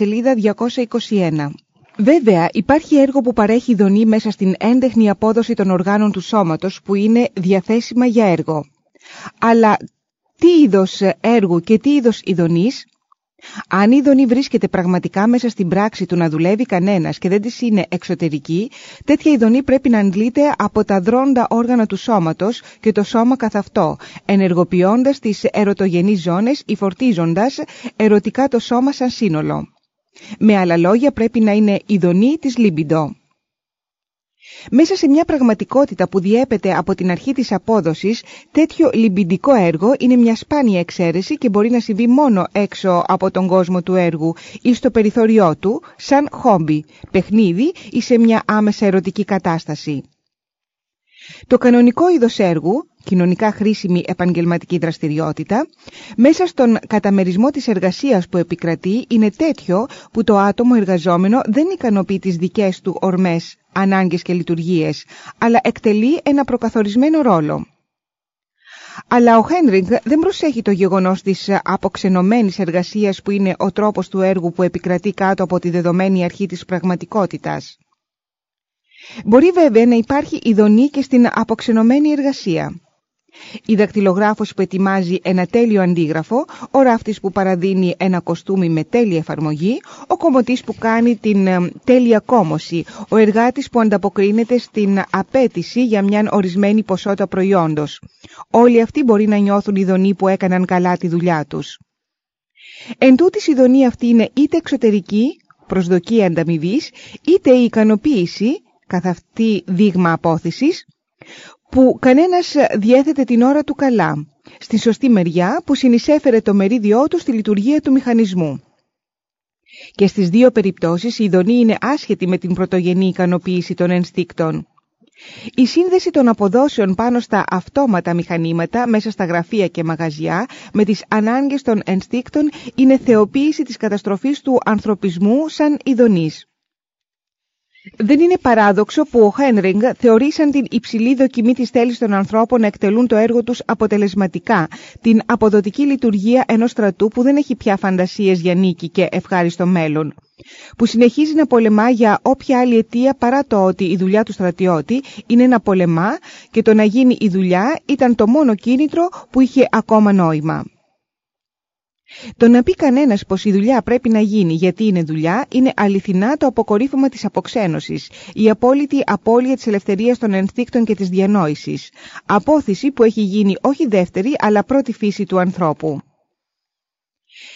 σελίδα 221. Βέβαια, υπάρχει έργο που παρέχει ειδονή μέσα στην έντεχνη απόδοση των οργάνων του σώματος που είναι διαθέσιμα για έργο. Αλλά τι είδος έργου και τι είδος ειδονής αν η ειδονή βρίσκεται πραγματικά μέσα στην πράξη του να δουλεύει κανένας και δεν της είναι εξωτερική, τέτοια ειδονή πρέπει να αντλείται από τα δρόντα όργανα του σώματος και το σώμα καθ' αυτό, ενεργοποιώντας τις ερωτογενείς ζώνες ή φορτίζοντας ερωτικά το σώμα σαν σύνολο. Με άλλα λόγια πρέπει να είναι ειδονή της λίμπιντο. Μέσα σε μια πραγματικότητα που διέπεται από την αρχή της απόδοσης, τέτοιο λιμπιντικό έργο είναι μια σπάνια εξαίρεση και μπορεί να συμβεί μόνο έξω από τον κόσμο του έργου ή στο περιθώριό του, σαν χόμπι, παιχνίδι ή σε μια άμεσα ερωτική κατάσταση. Το κανονικό είδος έργου, κοινωνικά χρήσιμη επαγγελματική δραστηριότητα, μέσα στον καταμερισμό της εργασίας που επικρατεί είναι τέτοιο που το άτομο εργαζόμενο δεν ικανοποιεί τις δικές του ορμές, ανάγκες και λειτουργίες, αλλά εκτελεί ένα προκαθορισμένο ρόλο. Αλλά ο Χένριγκ δεν προσέχει το γεγονός της αποξενωμένης εργασίας που είναι ο τρόπος του έργου που επικρατεί κάτω από τη δεδομένη αρχή της πραγματικότητας. Μπορεί βέβαια να υπάρχει ειδονή και στην αποξενωμένη εργασία. Η δακτυλογράφος που ετοιμάζει ένα τέλειο αντίγραφο, ο ράφτης που παραδίνει ένα κοστούμι με τέλεια εφαρμογή, ο κομμωτής που κάνει την ε, τέλεια κόμωση, ο εργάτης που ανταποκρίνεται στην απέτηση για μια ορισμένη ποσότητα προϊόντος. Όλοι αυτοί μπορεί να νιώθουν ειδονή που έκαναν καλά τη δουλειά τους. Εν τούτης η ειδονή αυτή είναι είτε εξωτερική, προσδοκία ανταμοιβής, είτε η ικανοποίηση, καθ' αυτή δείγμα απόθεσης, που κανένας διέθετε την ώρα του καλά, στη σωστή μεριά που συνεισέφερε το μερίδιό του στη λειτουργία του μηχανισμού. Και στις δύο περιπτώσεις η ειδονή είναι άσχετη με την πρωτογενή ικανοποίηση των ενστίκτων. Η σύνδεση των αποδόσεων πάνω στα αυτόματα μηχανήματα μέσα στα γραφεία και μαγαζιά με τις ανάγκες των ενστίκτων είναι θεοποίηση της καταστροφής του ανθρωπισμού σαν ειδονής. Δεν είναι παράδοξο που ο Χένριγκ θεωρήσαν την υψηλή δοκιμή της θέλησης των ανθρώπων να εκτελούν το έργο τους αποτελεσματικά, την αποδοτική λειτουργία ενός στρατού που δεν έχει πια φαντασίες για νίκη και ευχάριστο μέλλον που συνεχίζει να πολεμά για όποια άλλη αιτία παρά το ότι η δουλειά του στρατιώτη είναι να πολεμά και το να γίνει η δουλειά ήταν το μόνο κίνητρο που είχε ακόμα νόημα. Το να πει κανένας πως η δουλειά πρέπει να γίνει γιατί είναι δουλειά είναι αληθινά το αποκορύφωμα της αποξένωσης, η απόλυτη απώλεια της ελευθερίας των ενστίκτων και της διανόησης. Απόθεση που έχει γίνει όχι δεύτερη αλλά πρώτη φύση του ανθρώπου.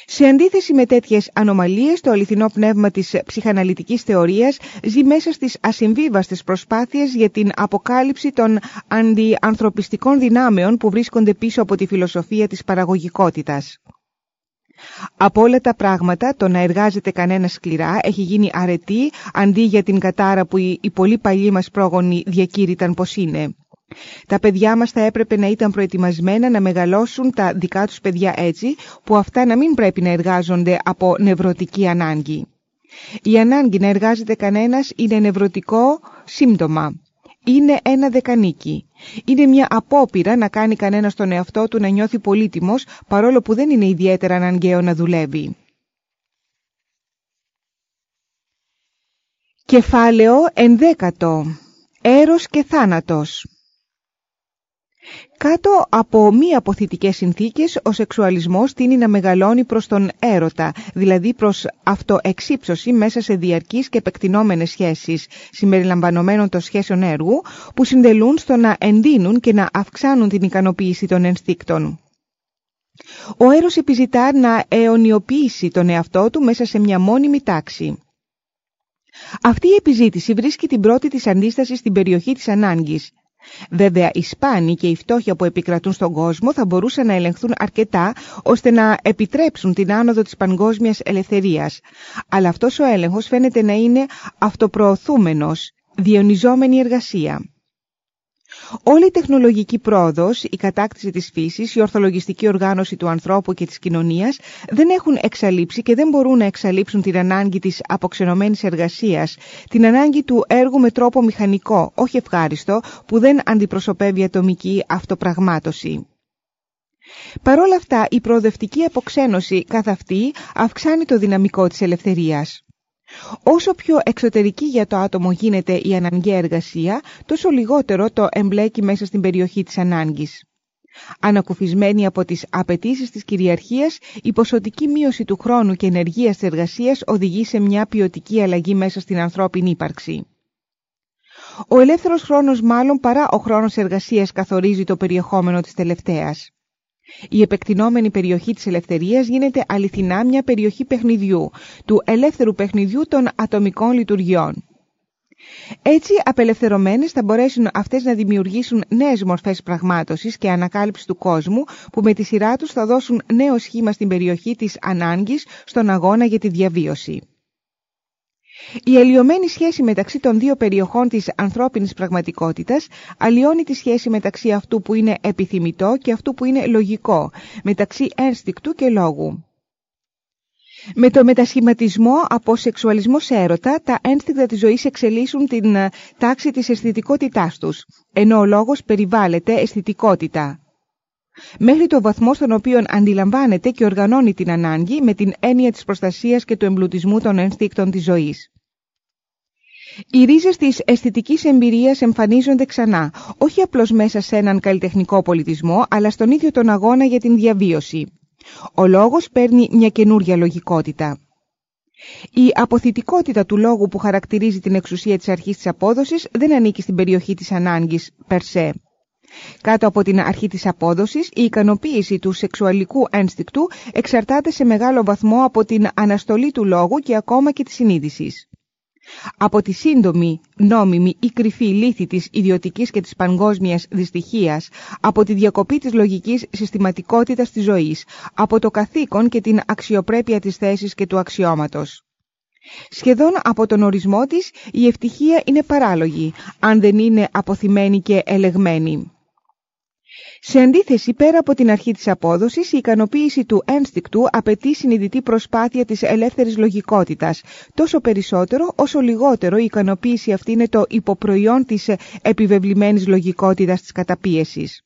Σε αντίθεση με τέτοιες ανομαλίες, το αληθινό πνεύμα της ψυχαναλυτικής θεωρίας ζει μέσα στις ασυμβίβαστες προσπάθειες για την αποκάλυψη των αντιανθρωπιστικών δυνάμεων που βρίσκονται πίσω από τη φιλοσοφία της παραγωγικότητας. Από όλα τα πράγματα το να εργάζεται κανένας σκληρά έχει γίνει αρετή αντί για την κατάρα που οι, πολύ παλιοί μας πρόγονοι διακήρυταν πως είναι. Τα παιδιά μας θα έπρεπε να ήταν προετοιμασμένα να μεγαλώσουν τα δικά τους παιδιά έτσι που αυτά να μην πρέπει να εργάζονται από νευρωτική ανάγκη. Η ανάγκη να εργάζεται κανένας είναι νευρωτικό σύμπτωμα είναι ένα δεκανίκι. Είναι μια απόπειρα να κάνει κανένας τον εαυτό του να νιώθει πολύτιμος παρόλο που δεν είναι ιδιαίτερα αναγκαίο να δουλεύει. Κεφάλαιο ενδέκατο. Έρος και θάνατος κάτω από μη αποθητικές συνθήκες, ο σεξουαλισμός τίνει να μεγαλώνει προς τον έρωτα, δηλαδή προς αυτοεξύψωση μέσα σε διαρκείς και επεκτηνόμενες σχέσεις, συμπεριλαμβανομένων των σχέσεων έργου, που συντελούν στο να εντείνουν και να αυξάνουν την ικανοποίηση των ενστίκτων. Ο έρος επιζητά να αιωνιοποιήσει τον εαυτό του μέσα σε μια μόνιμη τάξη. Αυτή η επιζήτηση βρίσκει την πρώτη της αντίσταση στην περιοχή της ανάγκης, Βέβαια, οι σπάνιοι και οι φτώχεια που επικρατούν στον κόσμο θα μπορούσαν να ελεγχθούν αρκετά ώστε να επιτρέψουν την άνοδο της παγκόσμιας ελευθερίας. Αλλά αυτός ο έλεγχος φαίνεται να είναι αυτοπροωθούμενος, διονυζόμενη εργασία. Όλη η τεχνολογική πρόοδος, η κατάκτηση της φύσης, η ορθολογιστική οργάνωση του ανθρώπου και της κοινωνίας δεν έχουν εξαλείψει και δεν μπορούν να εξαλείψουν την ανάγκη της αποξενωμένης εργασίας, την ανάγκη του έργου με τρόπο μηχανικό, όχι ευχάριστο, που δεν αντιπροσωπεύει ατομική αυτοπραγμάτωση. Παρ' όλα αυτά, η προοδευτική αποξένωση καθ' αυτή αυξάνει το δυναμικό της ελευθερίας. Όσο πιο εξωτερική για το άτομο γίνεται η αναγκαία εργασία, τόσο λιγότερο το εμπλέκει μέσα στην περιοχή της ανάγκης. Ανακουφισμένη από τις απαιτήσεις της κυριαρχίας, η ποσοτική μείωση του χρόνου και ενεργείας της εργασίας οδηγεί σε μια ποιοτική αλλαγή μέσα στην ανθρώπινη ύπαρξη. Ο ελεύθερος χρόνος μάλλον παρά ο χρόνος εργασίας καθορίζει το περιεχόμενο της τελευταίας. Η επεκτηνόμενη περιοχή της ελευθερίας γίνεται αληθινά μια περιοχή παιχνιδιού, του ελεύθερου παιχνιδιού των ατομικών λειτουργιών. Έτσι, απελευθερωμένες θα μπορέσουν αυτές να δημιουργήσουν νέες μορφές πραγμάτωσης και ανακάλυψης του κόσμου που με τη σειρά τους θα δώσουν νέο σχήμα στην περιοχή της ανάγκης στον αγώνα για τη διαβίωση. Η αλλοιωμένη σχέση μεταξύ των δύο περιοχών της ανθρώπινης πραγματικότητας αλλοιώνει τη σχέση μεταξύ αυτού που είναι επιθυμητό και αυτού που είναι λογικό, μεταξύ ένστικτου και λόγου. Με το μετασχηματισμό από σεξουαλισμό σε έρωτα, τα ένστικτα της ζωής εξελίσσουν την ε, τάξη της αισθητικότητάς τους, ενώ ο λόγος περιβάλλεται αισθητικότητα. Μέχρι το βαθμό στον οποίο αντιλαμβάνεται και οργανώνει την ανάγκη με την έννοια της προστασίας και του εμπλουτισμού των ένστικτων της ζωής. Οι ρίζες της αισθητικής εμπειρίας εμφανίζονται ξανά, όχι απλώς μέσα σε έναν καλλιτεχνικό πολιτισμό, αλλά στον ίδιο τον αγώνα για την διαβίωση. Ο λόγος παίρνει μια καινούρια λογικότητα. Η αποθητικότητα του λόγου που χαρακτηρίζει την εξουσία της αρχής της απόδοσης δεν ανήκει στην περιοχή της ανάγκης, περσέ. Κάτω από την αρχή της απόδοσης, η ικανοποίηση του σεξουαλικού ένστικτου εξαρτάται σε μεγάλο βαθμό από την αναστολή του λόγου και ακόμα και της συνείδησης. Από τη σύντομη, νόμιμη ή κρυφή λύθη της ιδιωτικής και της παγκόσμιας δυστυχίας, από τη διακοπή της λογικής συστηματικότητας της ζωής, από το καθήκον και την αξιοπρέπεια της θέσης και του αξιώματος. Σχεδόν από τον ορισμό της η ευτυχία είναι παράλογη, αν δεν είναι αποθυμένη και ελεγμένη. Σε αντίθεση, πέρα από την αρχή της απόδοσης, η ικανοποίηση του ένστικτου απαιτεί συνειδητή προσπάθεια της ελεύθερης λογικότητας, τόσο περισσότερο όσο λιγότερο η ικανοποίηση αυτή είναι το υποπροϊόν της επιβεβλημένης λογικότητας της καταπίεσης.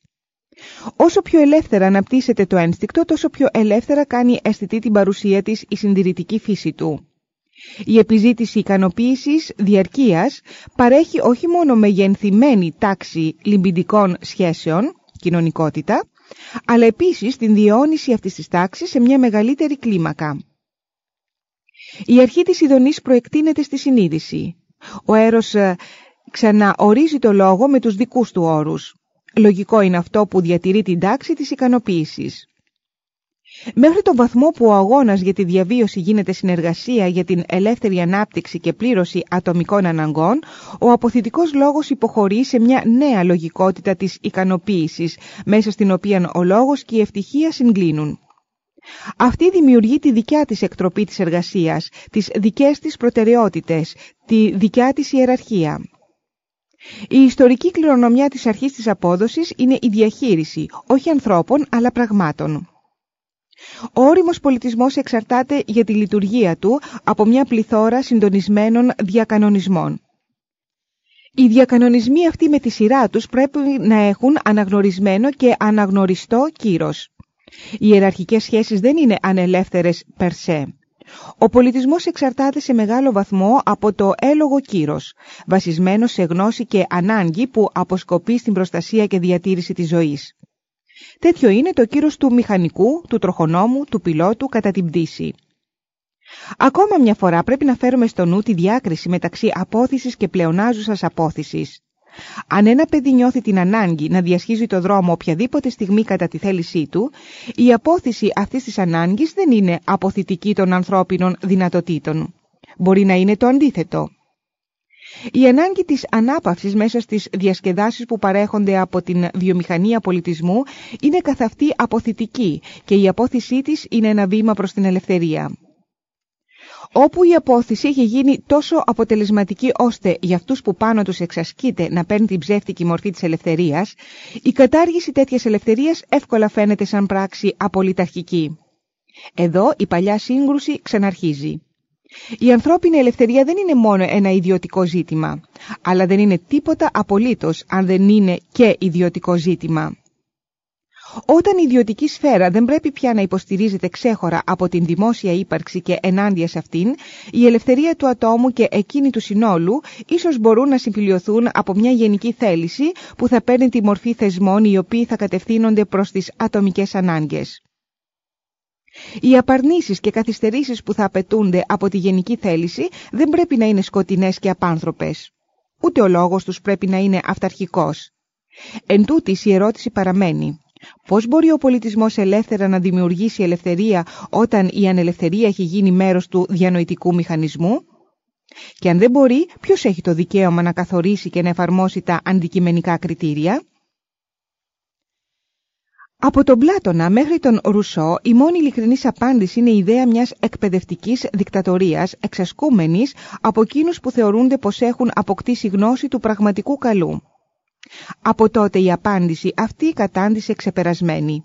Όσο πιο ελεύθερα αναπτύσσεται το ένστικτο, τόσο πιο ελεύθερα κάνει αισθητή την παρουσία της η συντηρητική φύση του. Η επιζήτηση ικανοποίησης διαρκείας παρέχει όχι μόνο μεγενθυμένη τάξη λιμπιντικών σχέσεων, κοινωνικότητα, αλλά επίσης την διαιώνιση αυτής της τάξης σε μια μεγαλύτερη κλίμακα. Η αρχή της ειδονής προεκτείνεται στη συνείδηση. Ο έρος ε, ξαναορίζει το λόγο με τους δικούς του όρους. Λογικό είναι αυτό που διατηρεί την τάξη της ικανοποίησης. Μέχρι τον βαθμό που ο αγώνας για τη διαβίωση γίνεται συνεργασία για την ελεύθερη ανάπτυξη και πλήρωση ατομικών αναγκών, ο αποθητικός λόγος υποχωρεί σε μια νέα λογικότητα της ικανοποίησης, μέσα στην οποία ο λόγος και η ευτυχία συγκλίνουν. Αυτή δημιουργεί τη δικιά της εκτροπή της εργασίας, τις δικές της προτεραιότητες, τη δικιά της ιεραρχία. Η ιστορική κληρονομιά της αρχής της απόδοσης είναι η διαχείριση, όχι ανθρώπων αλλά πραγμάτων. Ο όριμος πολιτισμός εξαρτάται για τη λειτουργία του από μια πληθώρα συντονισμένων διακανονισμών. Οι διακανονισμοί αυτοί με τη σειρά τους πρέπει να έχουν αναγνωρισμένο και αναγνωριστό κύρος. Οι ιεραρχικές σχέσεις δεν είναι ανελεύθερες περσέ. Ο πολιτισμός εξαρτάται σε μεγάλο βαθμό από το έλογο κύρος, βασισμένο σε γνώση και ανάγκη που αποσκοπεί στην προστασία και διατήρηση της ζωής. Τέτοιο είναι το κύρος του μηχανικού, του τροχονόμου, του πιλότου κατά την πτήση. Ακόμα μια φορά πρέπει να φέρουμε στο νου τη διάκριση μεταξύ απόθυσης και πλεονάζουσας απόθυσης. Αν ένα παιδί νιώθει την ανάγκη να διασχίζει το δρόμο οποιαδήποτε στιγμή κατά τη θέλησή του, η απόθυση αυτής της ανάγκης δεν είναι αποθητική των ανθρώπινων δυνατοτήτων. Μπορεί να είναι το αντίθετο. Η ανάγκη της ανάπαυσης μέσα στις διασκεδάσεις που παρέχονται από την βιομηχανία πολιτισμού είναι καθ' αυτή αποθητική και η απόθυσή της είναι ένα βήμα προς την ελευθερία. Όπου η απόθυση έχει γίνει τόσο αποτελεσματική ώστε για αυτούς που πάνω τους εξασκείται να παίρνει την ψεύτικη μορφή της ελευθερίας, η κατάργηση τέτοιας ελευθερίας εύκολα φαίνεται σαν πράξη απολυταρχική. Εδώ η παλιά σύγκρουση ξαναρχίζει. Η ανθρώπινη ελευθερία δεν είναι μόνο ένα ιδιωτικό ζήτημα, αλλά δεν είναι τίποτα απολύτως αν δεν είναι και ιδιωτικό ζήτημα. Όταν η ιδιωτική σφαίρα δεν πρέπει πια να υποστηρίζεται ξέχωρα από την δημόσια ύπαρξη και ενάντια σε αυτήν, η ελευθερία του ατόμου και εκείνη του συνόλου ίσως μπορούν να συμφιλειωθούν από μια γενική θέληση που θα παίρνει τη μορφή θεσμών οι οποίοι θα κατευθύνονται προς τις ατομικές ανάγκες. Οι απαρνήσεις και καθυστερήσεις που θα απαιτούνται από τη γενική θέληση δεν πρέπει να είναι σκοτεινές και απάνθρωπες. Ούτε ο λόγος τους πρέπει να είναι αυταρχικός. Εν τούτης η ερώτηση παραμένει. Πώς μπορεί ο πολιτισμός ελεύθερα να δημιουργήσει ελευθερία όταν η ανελευθερία έχει γίνει μέρος του διανοητικού μηχανισμού; Και αν δεν μπορεί, ποιος έχει το δικαίωμα να καθορίσει και να εφαρμόσει τα αντικειμενικά κριτήρια; Από τον Πλάτωνα μέχρι τον Ρουσό η μόνη ειλικρινής απάντηση είναι η ιδέα μιας εκπαιδευτικής δικτατορίας εξασκούμενης από εκείνους που θεωρούνται πως έχουν αποκτήσει γνώση του πραγματικού καλού. Από τότε η απάντηση αυτή κατάντησε ξεπερασμένη.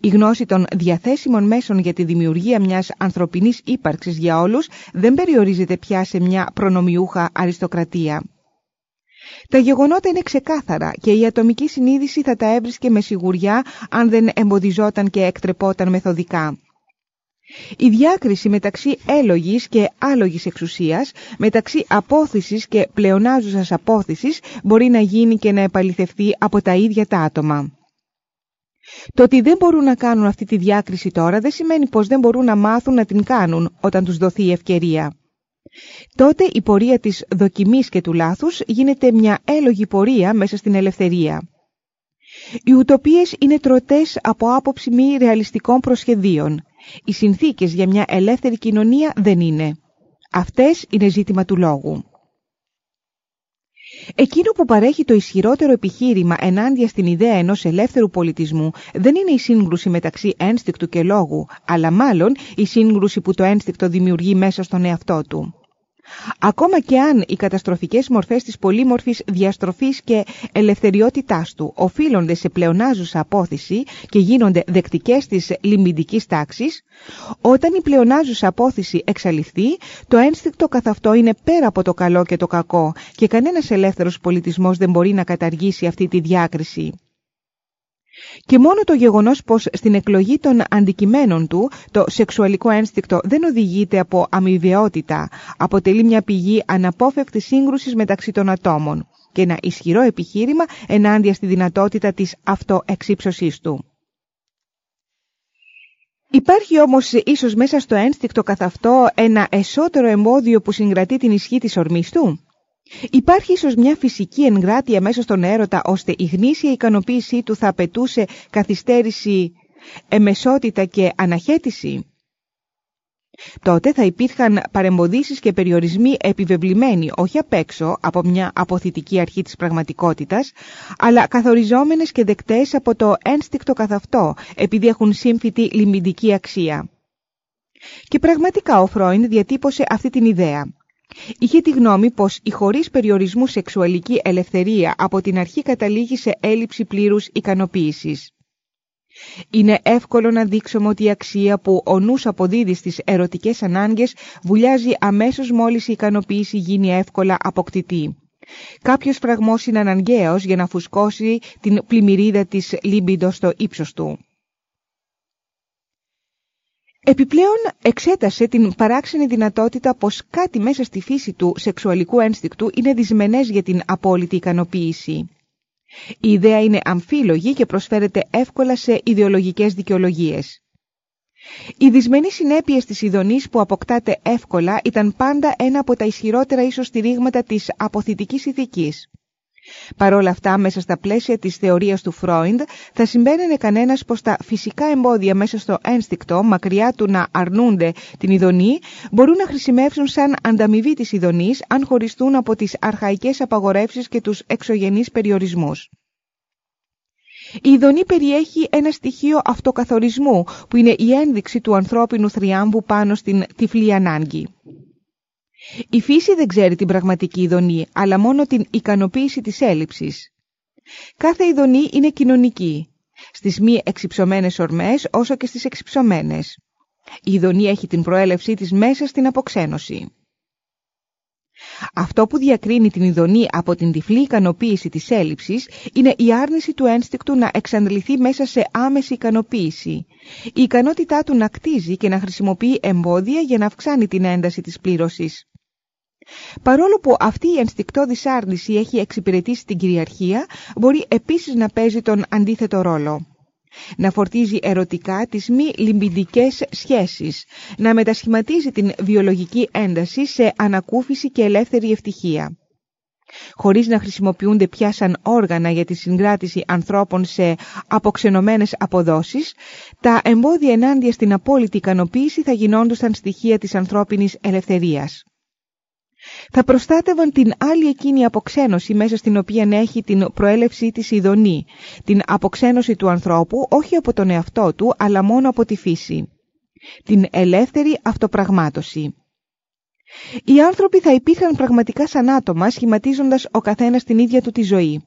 Η γνώση των διαθέσιμων μέσων για τη δημιουργία μιας ανθρωπινής ύπαρξης για όλους δεν περιορίζεται πια σε μια προνομιούχα αριστοκρατία. Τα γεγονότα είναι ξεκάθαρα και η ατομική συνείδηση θα τα έβρισκε με σιγουριά αν δεν εμποδιζόταν και εκτρεπόταν μεθοδικά. Η διάκριση μεταξύ έλογης και άλογης εξουσίας, μεταξύ απόθυσης και πλεονάζουσας απόθυσης μπορεί να γίνει και να επαληθευτεί από τα ίδια τα άτομα. Το ότι δεν μπορούν να κάνουν αυτή τη διάκριση τώρα δεν σημαίνει πως δεν μπορούν να μάθουν να την κάνουν όταν τους δοθεί η ευκαιρία. Τότε η πορεία της δοκιμής και του λάθους γίνεται μια έλογη πορεία μέσα στην ελευθερία. Οι ουτοπίες είναι τροτές από άποψη μη ρεαλιστικών προσχεδίων. Οι συνθήκες για μια ελεύθερη κοινωνία δεν είναι. Αυτές είναι ζήτημα του λόγου. Εκείνο που παρέχει το ισχυρότερο επιχείρημα ενάντια στην ιδέα ενός ελεύθερου πολιτισμού δεν είναι η σύγκρουση μεταξύ ένστικτου και λόγου, αλλά μάλλον η σύγκρουση που το ένστικτο δημιουργεί μέσα στον εαυτό του. Ακόμα και αν οι καταστροφικές μορφές της πολύμορφης διαστροφής και ελευθεριότητάς του οφείλονται σε πλεονάζουσα απόθεση και γίνονται δεκτικές της λιμπιντικής τάξης, όταν η πλεονάζουσα απόθεση εξαλειφθεί, το ένστικτο καθ' αυτό είναι πέρα από το καλό και το κακό και κανένας ελεύθερος πολιτισμός δεν μπορεί να καταργήσει αυτή τη διάκριση. Και μόνο το γεγονός πως στην εκλογή των αντικειμένων του το σεξουαλικό ένστικτο δεν οδηγείται από αμοιβαιότητα, αποτελεί μια πηγή αναπόφευκτης σύγκρουσης μεταξύ των ατόμων και ένα ισχυρό επιχείρημα ενάντια στη δυνατότητα της αυτοεξύψωσής του. Υπάρχει όμως ίσως μέσα στο ένστικτο καθ' αυτό ένα εσωτερό εμπόδιο που συγκρατεί την ισχύ της ορμής του; Υπάρχει ίσως μια φυσική εγκράτεια μέσα στον έρωτα ώστε η γνήσια ικανοποίησή του θα απαιτούσε καθυστέρηση, εμεσότητα και αναχέτηση; Τότε θα υπήρχαν παρεμποδίσεις και περιορισμοί επιβεβλημένοι όχι απ' έξω από μια αποθητική αρχή της πραγματικότητας, αλλά καθοριζόμενες και δεκτές από το ένστικτο καθ' αυτό, επειδή έχουν σύμφυτη λιμπιντική αξία. Και πραγματικά ο Φρόιντ διατύπωσε αυτή την ιδέα. Είχε τη γνώμη πως η χωρίς περιορισμού σεξουαλική ελευθερία από την αρχή καταλήγει σε έλλειψη πλήρους ικανοποίησης. Είναι εύκολο να δείξουμε ότι η αξία που ο νους αποδίδει στις ερωτικές ανάγκες βουλιάζει αμέσως μόλις η ικανοποίηση γίνει εύκολα αποκτητή. Κάποιος φραγμός είναι αναγκαίος για να φουσκώσει την πλημμυρίδα της λίμπιντος στο ύψος του. Επιπλέον εξέτασε την παράξενη δυνατότητα πως κάτι μέσα στη φύση του σεξουαλικού ένστικτου είναι δυσμενές για την απόλυτη ικανοποίηση. Η ιδέα είναι αμφίλογη και προσφέρεται εύκολα σε ιδεολογικές δικαιολογίες. Οι δυσμενείς συνέπειες της ειδονής που αποκτάται εύκολα ήταν πάντα ένα από τα ισχυρότερα ίσως στηρίγματα της αποθητικής ηθικής. Παρ' όλα αυτά, μέσα στα πλαίσια της θεωρίας του Φρόιντ, θα συμπέραινε κανένας πως τα φυσικά εμπόδια μέσα στο ένστικτο, μακριά του να αρνούνται την ειδονή, μπορούν να χρησιμεύσουν σαν ανταμοιβή της ειδονής αν χωριστούν από τις αρχαϊκές απαγορεύσεις και τους εξωγενείς περιορισμούς. Η ειδονή περιέχει ένα στοιχείο αυτοκαθορισμού που είναι η ένδειξη του ανθρώπινου θριάμβου πάνω στην τυφλή ανάγκη. Η φύση δεν ξέρει την πραγματική ειδονή, αλλά μόνο την ικανοποίηση της έλλειψης. Κάθε ειδονή είναι κοινωνική, στις μη εξυψωμένες ορμές όσο και στις εξυψωμένες. Η ειδονή έχει την προέλευσή της μέσα στην αποξένωση. Αυτό που διακρίνει την ειδονή από την τυφλή ικανοποίηση της έλλειψης είναι η άρνηση του ένστικτου να εξαντληθεί μέσα σε άμεση ικανοποίηση. Η ικανότητά του να κτίζει και να χρησιμοποιεί εμπόδια για να αυξάνει την ένταση της πλήρωσης. Παρόλο που αυτή η ενστικτόδης άρνηση έχει εξυπηρετήσει την κυριαρχία, μπορεί επίσης να παίζει τον αντίθετο ρόλο να φορτίζει ερωτικά τις μη λιμπιντικές σχέσεις, να μετασχηματίζει την βιολογική ένταση σε ανακούφιση και ελεύθερη ευτυχία. Χωρίς να χρησιμοποιούνται πια σαν όργανα για τη συγκράτηση ανθρώπων σε αποξενωμένες αποδόσεις, τα εμπόδια ενάντια στην απόλυτη ικανοποίηση θα γινόντουσαν στοιχεία της ανθρώπινης ελευθερίας θα προστάτευαν την άλλη εκείνη αποξένωση μέσα στην οποία έχει την προέλευσή της ειδονή, την αποξένωση του ανθρώπου όχι από τον εαυτό του αλλά μόνο από τη φύση, την ελεύθερη αυτοπραγμάτωση. Οι άνθρωποι θα υπήρχαν πραγματικά σαν άτομα σχηματίζοντας ο καθένας την ίδια του τη ζωή.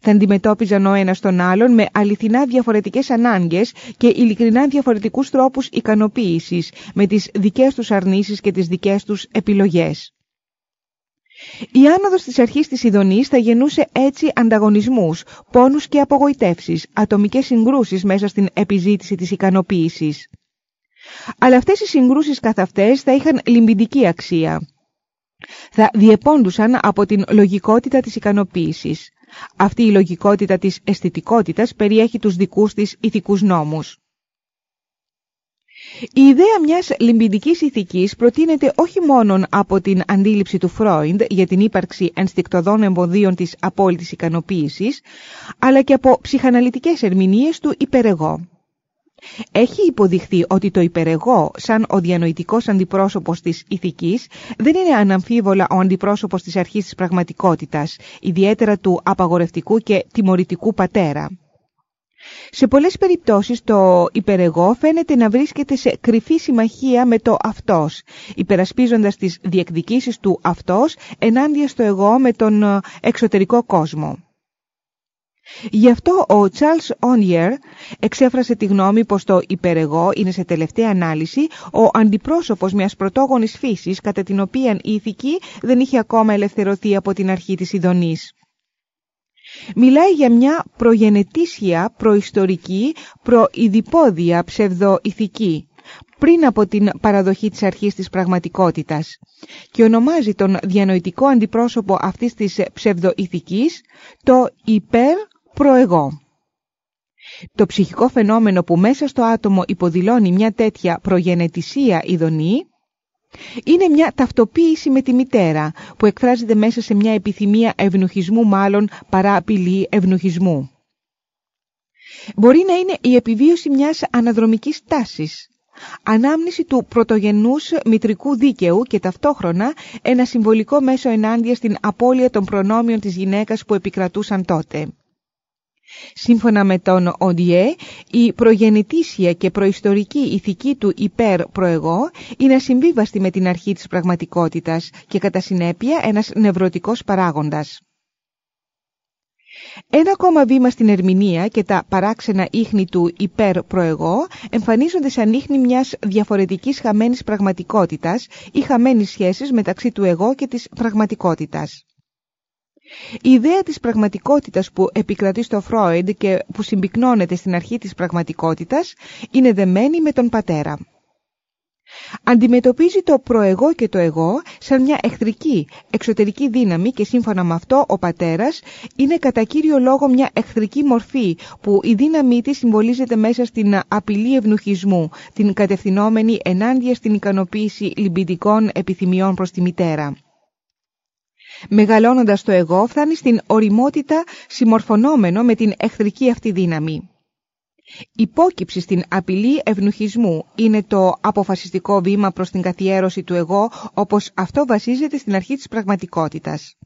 Θα αντιμετώπιζαν ο ένας τον άλλον με αληθινά διαφορετικές ανάγκες και ειλικρινά διαφορετικούς τρόπους ικανοποίησης, με τις δικές τους αρνήσεις και τις δικές τους επιλογές. Η άνοδος της αρχής της Ιδονής θα γεννούσε έτσι ανταγωνισμούς, πόνους και απογοητεύσεις, ατομικές συγκρούσεις μέσα στην επιζήτηση της ικανοποίησης. Αλλά αυτές οι συγκρούσεις καθ' αυτές θα είχαν λιμπιντική αξία. Θα διεπόντουσαν από την λογικότητα της ικανοποίησης. Αυτή η λογικότητα της αισθητικότητας περιέχει τους δικούς της ηθικούς νόμους. Η ιδέα μιας λιμπιντικής ηθικής προτείνεται όχι μόνο από την αντίληψη του Φρόιντ για την ύπαρξη ενστικτοδών εμποδίων της απόλυτης ικανοποίησης, αλλά και από ψυχαναλυτικές ερμηνείες του υπερεγώ. Έχει υποδειχθεί ότι το υπερεγώ, σαν ο διανοητικός αντιπρόσωπος της ηθικής, δεν είναι αναμφίβολα ο αντιπρόσωπος της αρχής της πραγματικότητας, ιδιαίτερα του απαγορευτικού και τιμωρητικού πατέρα. Σε πολλές περιπτώσεις το υπερεγώ φαίνεται να βρίσκεται σε κρυφή συμμαχία με το αυτός, υπερασπίζοντας τις διεκδικήσεις του αυτός ενάντια στο εγώ με τον ε, εξωτερικό κόσμο. Γι' αυτό ο Charles Onier εξέφρασε τη γνώμη πως το υπερεγώ είναι σε τελευταία ανάλυση ο αντιπρόσωπος μιας πρωτόγονης φύσης κατά την οποία η ηθική δεν είχε ακόμα ελευθερωθεί από την αρχή της ειδονής. Μιλάει για μια προγενετήσια, προϊστορική, προειδιπόδια ψευδοηθική, πριν από την παραδοχή της αρχής της πραγματικότητας και ονομάζει τον διανοητικό αντιπρόσωπο αυτής της ψευδοηθικής το υπερ-προεγώ. Το ψυχικό φαινόμενο που μέσα στο άτομο υποδηλώνει μια τέτοια προγενετησία ειδονή είναι μια ταυτοποίηση με τη μητέρα που εκφράζεται μέσα σε μια επιθυμία ευνουχισμού μάλλον παρά απειλή ευνουχισμού. Μπορεί να είναι η επιβίωση μιας αναδρομικής τάσης, ανάμνηση του πρωτογενούς μητρικού δίκαιου και ταυτόχρονα ένα συμβολικό μέσο ενάντια στην απώλεια των προνόμιων της γυναίκας που επικρατούσαν τότε. Σύμφωνα με τον Οντιέ, η προγεννητήσια και προϊστορική ηθική του υπέρ-προεγώ είναι ασυμβίβαστη με την αρχή της πραγματικότητας και κατά συνέπεια ένας νευρωτικός παράγοντας. Ένα ακόμα βήμα στην ερμηνεία και τα παράξενα ίχνη του υπέρ-προεγώ εμφανίζονται σαν ίχνη μιας διαφορετικής χαμένης πραγματικότητας ή χαμένης σχέσης μεταξύ του εγώ και της πραγματικότητας. Η ιδέα της πραγματικότητας που επικρατεί στο Φρόιντ και που συμπυκνώνεται στην αρχή της πραγματικότητας είναι δεμένη με τον πατέρα. Αντιμετωπίζει το προεγώ και το εγώ σαν μια εχθρική, εξωτερική δύναμη και σύμφωνα με αυτό ο πατέρας είναι κατά κύριο λόγο μια εχθρική μορφή που η δύναμή της συμβολίζεται μέσα στην απειλή ευνουχισμού, την κατευθυνόμενη ενάντια στην ικανοποίηση λιμπιντικών επιθυμιών προς τη μητέρα. Μεγαλώνοντας το εγώ φτάνει στην οριμότητα συμμορφωνόμενο με την εχθρική αυτή δύναμη. Υπόκυψη στην απειλή ευνουχισμού είναι το αποφασιστικό βήμα προς την καθιέρωση του εγώ όπως αυτό βασίζεται στην αρχή της πραγματικότητας.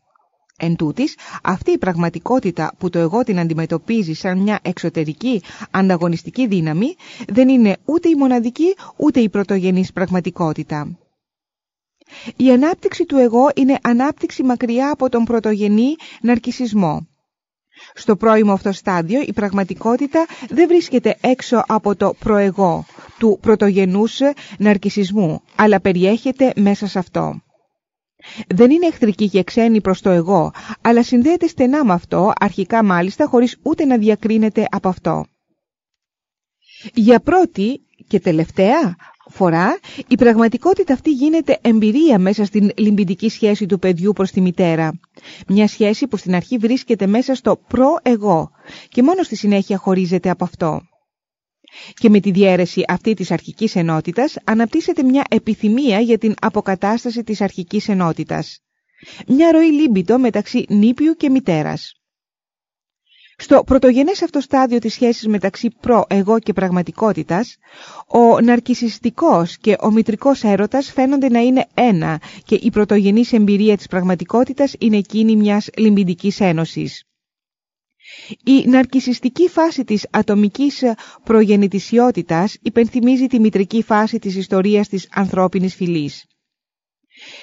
Εν τούτης, αυτή η πραγματικότητα που το εγώ την αντιμετωπίζει σαν μια εξωτερική ανταγωνιστική δύναμη δεν είναι ούτε η μοναδική ούτε η πρωτογενής πραγματικότητα. Η ανάπτυξη του εγώ είναι ανάπτυξη μακριά από τον πρωτογενή ναρκισισμό. Στο πρώιμο αυτό στάδιο η πραγματικότητα δεν βρίσκεται έξω από το προεγώ του πρωτογενούς ναρκισισμού, αλλά περιέχεται μέσα σε αυτό. Δεν είναι εχθρική και ξένη προς το εγώ, αλλά συνδέεται στενά με αυτό, αρχικά μάλιστα χωρίς ούτε να διακρίνεται από αυτό. Για πρώτη και τελευταία φορά, η πραγματικότητα αυτή γίνεται εμπειρία μέσα στην λυμπητική σχέση του παιδιού προς τη μητέρα. Μια σχέση που στην αρχή βρίσκεται μέσα στο προ-εγώ και μόνο στη συνέχεια χωρίζεται από αυτό. Και με τη διαίρεση αυτή της αρχικής ενότητας αναπτύσσεται μια επιθυμία για την αποκατάσταση της αρχικής ενότητας. Μια ροή λίμπητο μεταξύ νήπιου και μητέρας. Στο πρωτογενές αυτό στάδιο της σχέσης μεταξύ προ-εγώ και πραγματικότητας, ο ναρκισιστικός και ο μητρικός έρωτας φαίνονται να είναι ένα και η πρωτογενής εμπειρία της πραγματικότητας είναι εκείνη μιας λιμπιντικής ένωσης. Η ναρκισιστική φάση της ατομικής προγεννητισιότητας υπενθυμίζει τη μητρική φάση της ιστορίας της ανθρώπινης φυλής.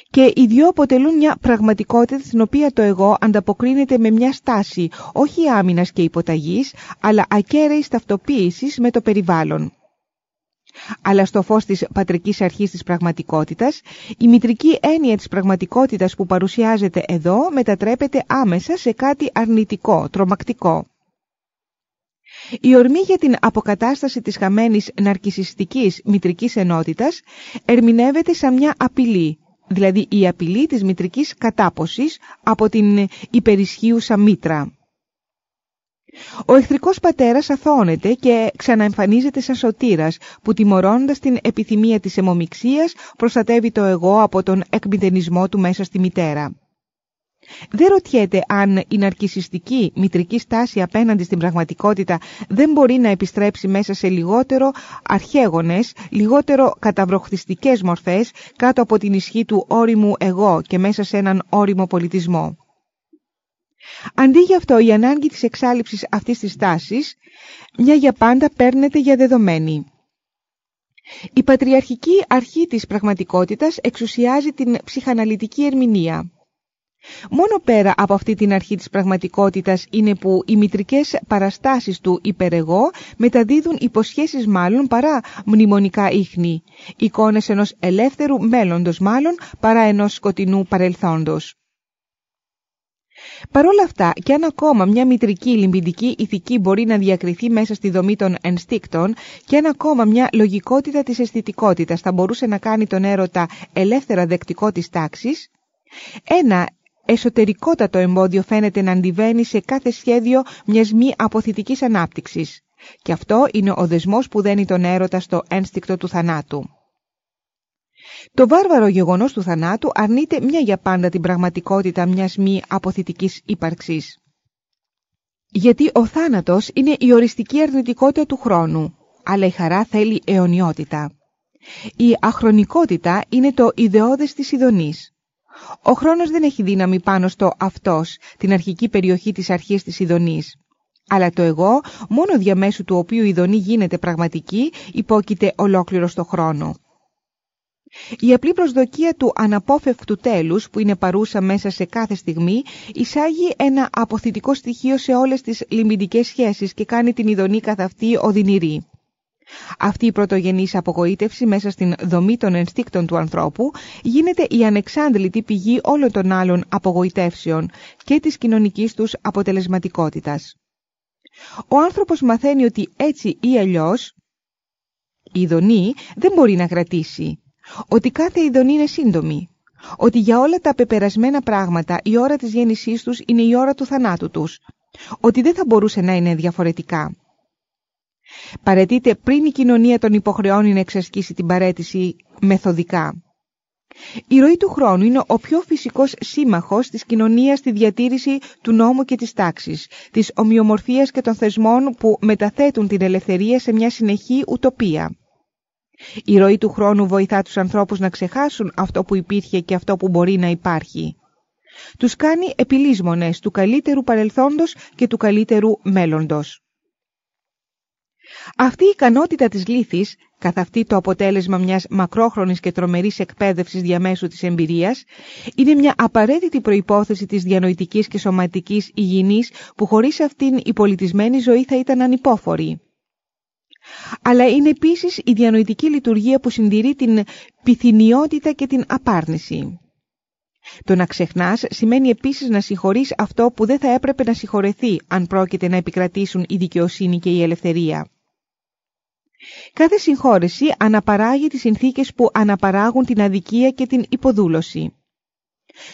Και οι δυο αποτελούν μια πραγματικότητα στην οποία το εγώ ανταποκρίνεται με μια στάση όχι άμυνας και υποταγής, αλλά ακέραιης ταυτοποίησης με το περιβάλλον. Αλλά στο φως της πατρικής αρχής της πραγματικότητας, η μητρική έννοια της πραγματικότητας που παρουσιάζεται εδώ μετατρέπεται άμεσα σε κάτι αρνητικό, τρομακτικό. Η ορμή για την αποκατάσταση της χαμένης ναρκισιστικής μητρικής ενότητας ερμηνεύεται σαν μια απειλή, δηλαδή η απειλή της μητρικής κατάποσης από την υπερισχύουσα μήτρα. Ο εχθρικός πατέρας αθώνεται και ξαναεμφανίζεται σαν σωτήρας που τιμωρώντας την επιθυμία της αιμομιξίας προστατεύει το εγώ από τον εκμηδενισμό του μέσα στη μητέρα. Δεν ρωτιέται αν η ναρκισιστική μητρική στάση απέναντι στην πραγματικότητα δεν μπορεί να επιστρέψει μέσα σε λιγότερο αρχαίγονες, λιγότερο καταβροχθιστικές μορφές κάτω από την ισχύ του όριμου εγώ και μέσα σε έναν όριμο πολιτισμό. Αντί γι' αυτό η ανάγκη της εξάλληψης αυτής της τάσης, μια για πάντα παίρνεται για δεδομένη. Η πατριαρχική αρχή της πραγματικότητας εξουσιάζει την ψυχαναλυτική ερμηνεία. Μόνο πέρα από αυτή την αρχή της πραγματικότητας είναι που οι μητρικές παραστάσεις του υπερεγώ μεταδίδουν υποσχέσεις μάλλον παρά μνημονικά ίχνη, εικόνες ενός ελεύθερου μέλλοντος μάλλον παρά ενός σκοτεινού παρελθόντος. Παρ' όλα αυτά, και αν ακόμα μια μητρική λιμπιντική ηθική μπορεί να διακριθεί μέσα στη δομή των ενστίκτων και αν ακόμα μια λογικότητα της αισθητικότητας θα μπορούσε να κάνει τον έρωτα ελεύθερα δεκτικό της τάξης, ένα εσωτερικότατο εμπόδιο φαίνεται να αντιβαίνει σε κάθε σχέδιο μιας μη αποθητικής ανάπτυξης. Και αυτό είναι ο δεσμός που δένει τον έρωτα στο ένστικτο του θανάτου. Το βάρβαρο γεγονός του θανάτου αρνείται μια για πάντα την πραγματικότητα μιας μη αποθητικής ύπαρξης. Γιατί ο θάνατος είναι η οριστική αρνητικότητα του χρόνου, αλλά η χαρά θέλει αιωνιότητα. Η αχρονικότητα είναι το ιδεώδες της ειδονής. Ο χρόνος δεν έχει δύναμη πάνω στο αυτός, την αρχική περιοχή της αρχής της ειδονής. Αλλά το εγώ, μόνο διαμέσου του οποίου η ειδονή γίνεται πραγματική, υπόκειται ολόκληρο στο χρόνο. Η απλή προσδοκία του αναπόφευκτου τέλους που είναι παρούσα μέσα σε κάθε στιγμή εισάγει ένα αποθητικό στοιχείο σε όλες τις λιμπιντικές σχέσεις και κάνει την ειδονή καθ' αυτή οδυνηρή. Αυτή η πρωτογενής απογοήτευση μέσα στην δομή των ενστίκτων του ανθρώπου γίνεται η ανεξάντλητη πηγή όλων των άλλων απογοητεύσεων και της κοινωνικής τους αποτελεσματικότητας. Ο άνθρωπος μαθαίνει ότι έτσι ή αλλιώς η ειδονή δεν μπορεί να κρατήσει ότι κάθε ειδονή είναι σύντομη, ότι για όλα τα πεπερασμένα πράγματα η ώρα της γέννησής τους είναι η ώρα του θανάτου τους, ότι δεν θα μπορούσε να είναι διαφορετικά. Παρετείται πριν η κοινωνία των υποχρεώνει να εξασκήσει την παρέτηση μεθοδικά. Η ροή του χρόνου είναι ο πιο φυσικός σύμμαχος της κοινωνίας στη διατήρηση του νόμου και της τάξης, της ομοιομορφίας και των θεσμών που μεταθέτουν την ελευθερία σε μια συνεχή ουτοπία. Η ροή του χρόνου βοηθά τους ανθρώπους να ξεχάσουν αυτό που υπήρχε και αυτό που μπορεί να υπάρχει. Τους κάνει επιλύσμονες του καλύτερου παρελθόντος και του καλύτερου μέλλοντος. Αυτή η ικανότητα της λύθης, καθ' αυτή το αποτέλεσμα μιας μακρόχρονης και τρομερής εκπαίδευσης διαμέσου της εμπειρίας, είναι μια απαραίτητη προϋπόθεση της διανοητικής και σωματικής υγιεινής που χωρίς αυτήν η πολιτισμένη ζωή θα ήταν ανυπόφορη αλλά είναι επίσης η διανοητική λειτουργία που συντηρεί την πυθυνιότητα και την απάρνηση. Το να ξεχνάς σημαίνει επίσης να συγχωρείς αυτό που δεν θα έπρεπε να συγχωρεθεί αν πρόκειται να επικρατήσουν η δικαιοσύνη και η ελευθερία. Κάθε συγχώρεση αναπαράγει τις συνθήκες που αναπαράγουν την αδικία και την υποδούλωση.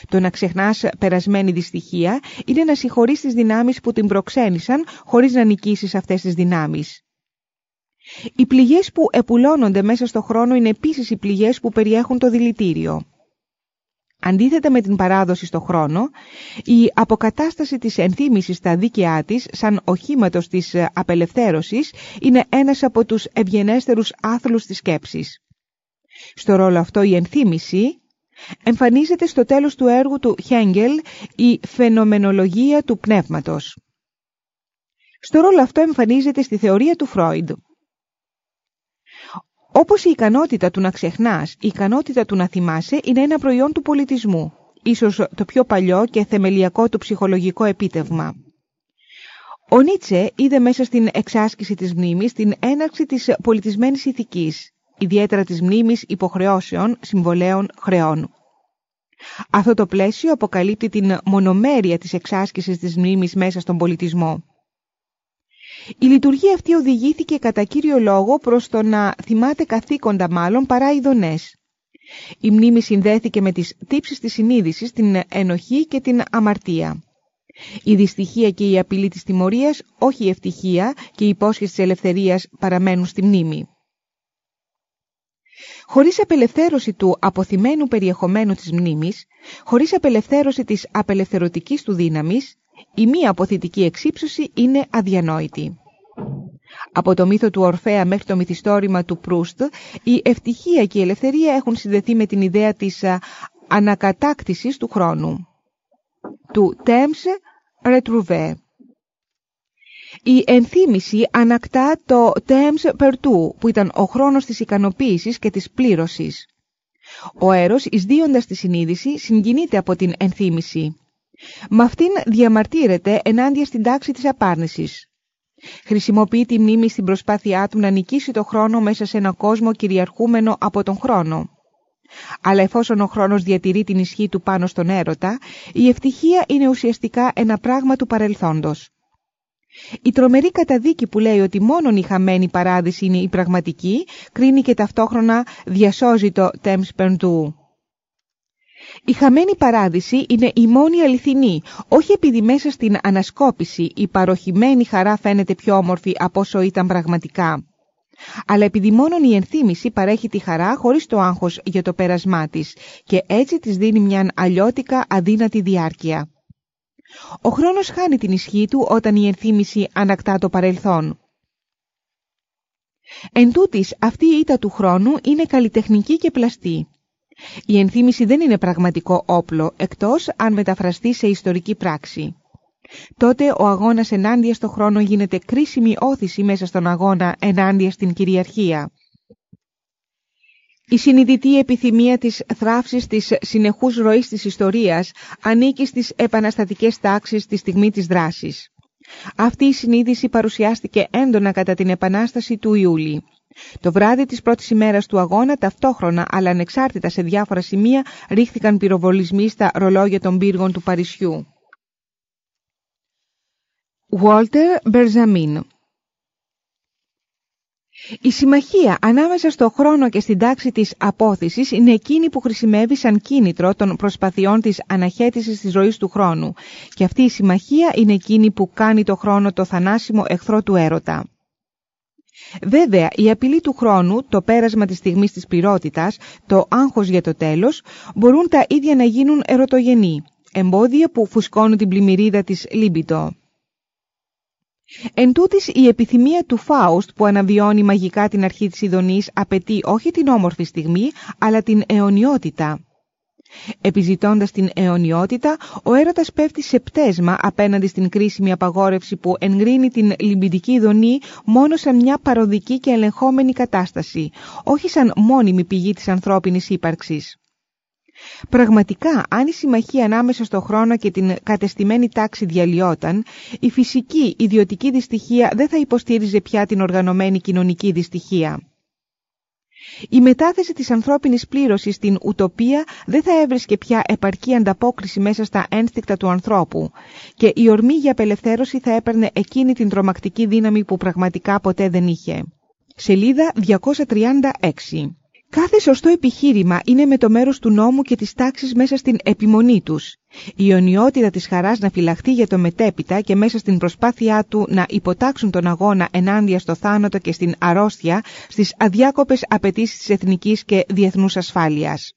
Το να ξεχνάς περασμένη δυστυχία είναι να συγχωρείς τις δυνάμεις που την προξένησαν χωρίς να νικήσεις αυτές τις δυνάμεις. Οι πληγές που επουλώνονται μέσα στο χρόνο είναι επίσης οι πληγές που περιέχουν το δηλητήριο. Αντίθετα με την παράδοση στο χρόνο, η αποκατάσταση της ενθύμησης στα δίκαιά της σαν οχήματος της απελευθέρωσης είναι ένας από τους ευγενέστερους άθλους της σκέψης. Στο ρόλο αυτό η ενθύμηση εμφανίζεται στο τέλος του έργου του Χέγγελ η φαινομενολογία του πνεύματος. Στο ρόλο αυτό εμφανίζεται στη θεωρία του Φρόιντ. Όπως η ικανότητα του να ξεχνάς, η ικανότητα του να θυμάσαι είναι ένα προϊόν του πολιτισμού, ίσως το πιο παλιό και θεμελιακό του ψυχολογικό επίτευγμα. Ο Νίτσε είδε μέσα στην εξάσκηση της μνήμης την έναρξη της πολιτισμένης ηθικής, ιδιαίτερα της μνήμης υποχρεώσεων, συμβολέων, χρεών. Αυτό το πλαίσιο αποκαλύπτει την μονομέρεια της εξάσκησης της μνήμης μέσα στον πολιτισμό. Η λειτουργία αυτή οδηγήθηκε κατά κύριο λόγο προς το να θυμάται καθήκοντα μάλλον παρά ειδονές. Η μνήμη συνδέθηκε με τις τύψεις της συνείδησης, την ενοχή και την αμαρτία. Η δυστυχία και η απειλή της τιμωρίας, όχι η ευτυχία και η υπόσχεση της ελευθερίας παραμένουν στη μνήμη. Χωρίς απελευθέρωση του αποθυμένου περιεχομένου της μνήμης, χωρίς απελευθέρωση της απελευθερωτικής του δύναμης, η μία αποθητική εξύψωση είναι αδιανόητη. Από το μύθο του Ορφέα μέχρι το μυθιστόρημα του Προύστ, η ευτυχία και η ελευθερία έχουν συνδεθεί με την ιδέα της ανακατάκτησης του χρόνου. Του Temps Retrouvé. Η ενθύμηση ανακτά το temps perdu, που ήταν ο χρόνος της ικανοποίησης και της πλήρωσης. Ο έρος, εισδύοντας τη συνείδηση, συγκινείται από την ενθύμηση. Με αυτήν διαμαρτύρεται ενάντια στην τάξη της απάρνησης. Χρησιμοποιεί τη μνήμη στην προσπάθειά του να νικήσει το χρόνο μέσα σε ένα κόσμο κυριαρχούμενο από τον χρόνο. Αλλά εφόσον ο χρόνος διατηρεί την ισχύ του πάνω στον έρωτα, η ευτυχία είναι ουσιαστικά ένα πράγμα του παρελθόντος. Η τρομερή καταδίκη που λέει ότι μόνον η χαμένη παράδειση είναι η πραγματική, κρίνει και ταυτόχρονα διασώζει το «temps perdu». Η χαμένη παράδειση είναι η μόνη αληθινή, όχι επειδή μέσα στην ανασκόπηση η παροχημένη χαρά φαίνεται πιο όμορφη από όσο ήταν πραγματικά, αλλά επειδή μόνον η ενθύμηση παρέχει τη χαρά χωρίς το άγχος για το πέρασμά της και έτσι της δίνει μια αλλιώτικα αδύνατη διάρκεια. Ο χρόνος χάνει την ισχύ του όταν η ενθύμηση ανακτά το παρελθόν. Εν τούτης, αυτή η ήττα του χρόνου είναι καλλιτεχνική και πλαστή. Η ενθύμηση δεν είναι πραγματικό όπλο, εκτός αν μεταφραστεί σε ιστορική πράξη. Τότε ο αγώνας ενάντια στο χρόνο γίνεται κρίσιμη όθηση μέσα στον αγώνα ενάντια στην κυριαρχία. Η συνειδητή επιθυμία της θράψης της συνεχούς ροής της ιστορίας ανήκει στις επαναστατικές τάξεις τη στιγμή της δράσης. Αυτή η συνείδηση παρουσιάστηκε έντονα κατά την Επανάσταση του Ιούλη. Το βράδυ της πρώτης ημέρας του αγώνα, ταυτόχρονα αλλά ανεξάρτητα σε διάφορα σημεία, ρίχθηκαν πυροβολισμοί στα ρολόγια των πύργων του Παρισιού. Walter Μπερζαμίν η συμμαχία ανάμεσα στο χρόνο και στην τάξη της απόθεσης είναι εκείνη που χρησιμεύει σαν κίνητρο των προσπαθειών της αναχέτησης της ροής του χρόνου και αυτή η συμμαχία είναι εκείνη που κάνει το χρόνο το θανάσιμο εχθρό του έρωτα. Βέβαια, η απειλή του χρόνου, το πέρασμα της στιγμής της πληρότητας, το άγχος για το τέλος, μπορούν τα ίδια να γίνουν ερωτογενή, εμπόδια που φουσκώνουν την πλημμυρίδα της Λίμπιτο. Εν τούτης, η επιθυμία του Φάουστ που αναβιώνει μαγικά την αρχή της ειδονής απαιτεί όχι την όμορφη στιγμή, αλλά την αιωνιότητα. Επιζητώντας την αιωνιότητα, ο έρωτας πέφτει σε πτέσμα απέναντι στην κρίσιμη απαγόρευση που εγκρίνει την λιμπιντική ειδονή μόνο σαν μια παροδική και ελεγχόμενη κατάσταση, όχι σαν μόνιμη πηγή της ανθρώπινης ύπαρξης. Πραγματικά, αν η συμμαχία ανάμεσα στο χρόνο και την κατεστημένη τάξη διαλυόταν, η φυσική ιδιωτική δυστυχία δεν θα υποστήριζε πια την οργανωμένη κοινωνική δυστυχία. Η μετάθεση της ανθρώπινης πλήρωσης στην ουτοπία δεν θα έβρισκε πια επαρκή ανταπόκριση μέσα στα ένστικτα του ανθρώπου και η ορμή για απελευθέρωση θα έπαιρνε εκείνη την τρομακτική δύναμη που πραγματικά ποτέ δεν είχε. Σελίδα 236 Κάθε σωστό επιχείρημα είναι με το μέρος του νόμου και της τάξης μέσα στην επιμονή τους. Η αιωνιότητα της χαράς να φυλαχθεί για το μετέπειτα και μέσα στην προσπάθειά του να υποτάξουν τον αγώνα ενάντια στο θάνατο και στην αρρώστια στις αδιάκοπες απαιτήσεις της εθνικής και διεθνούς ασφάλειας.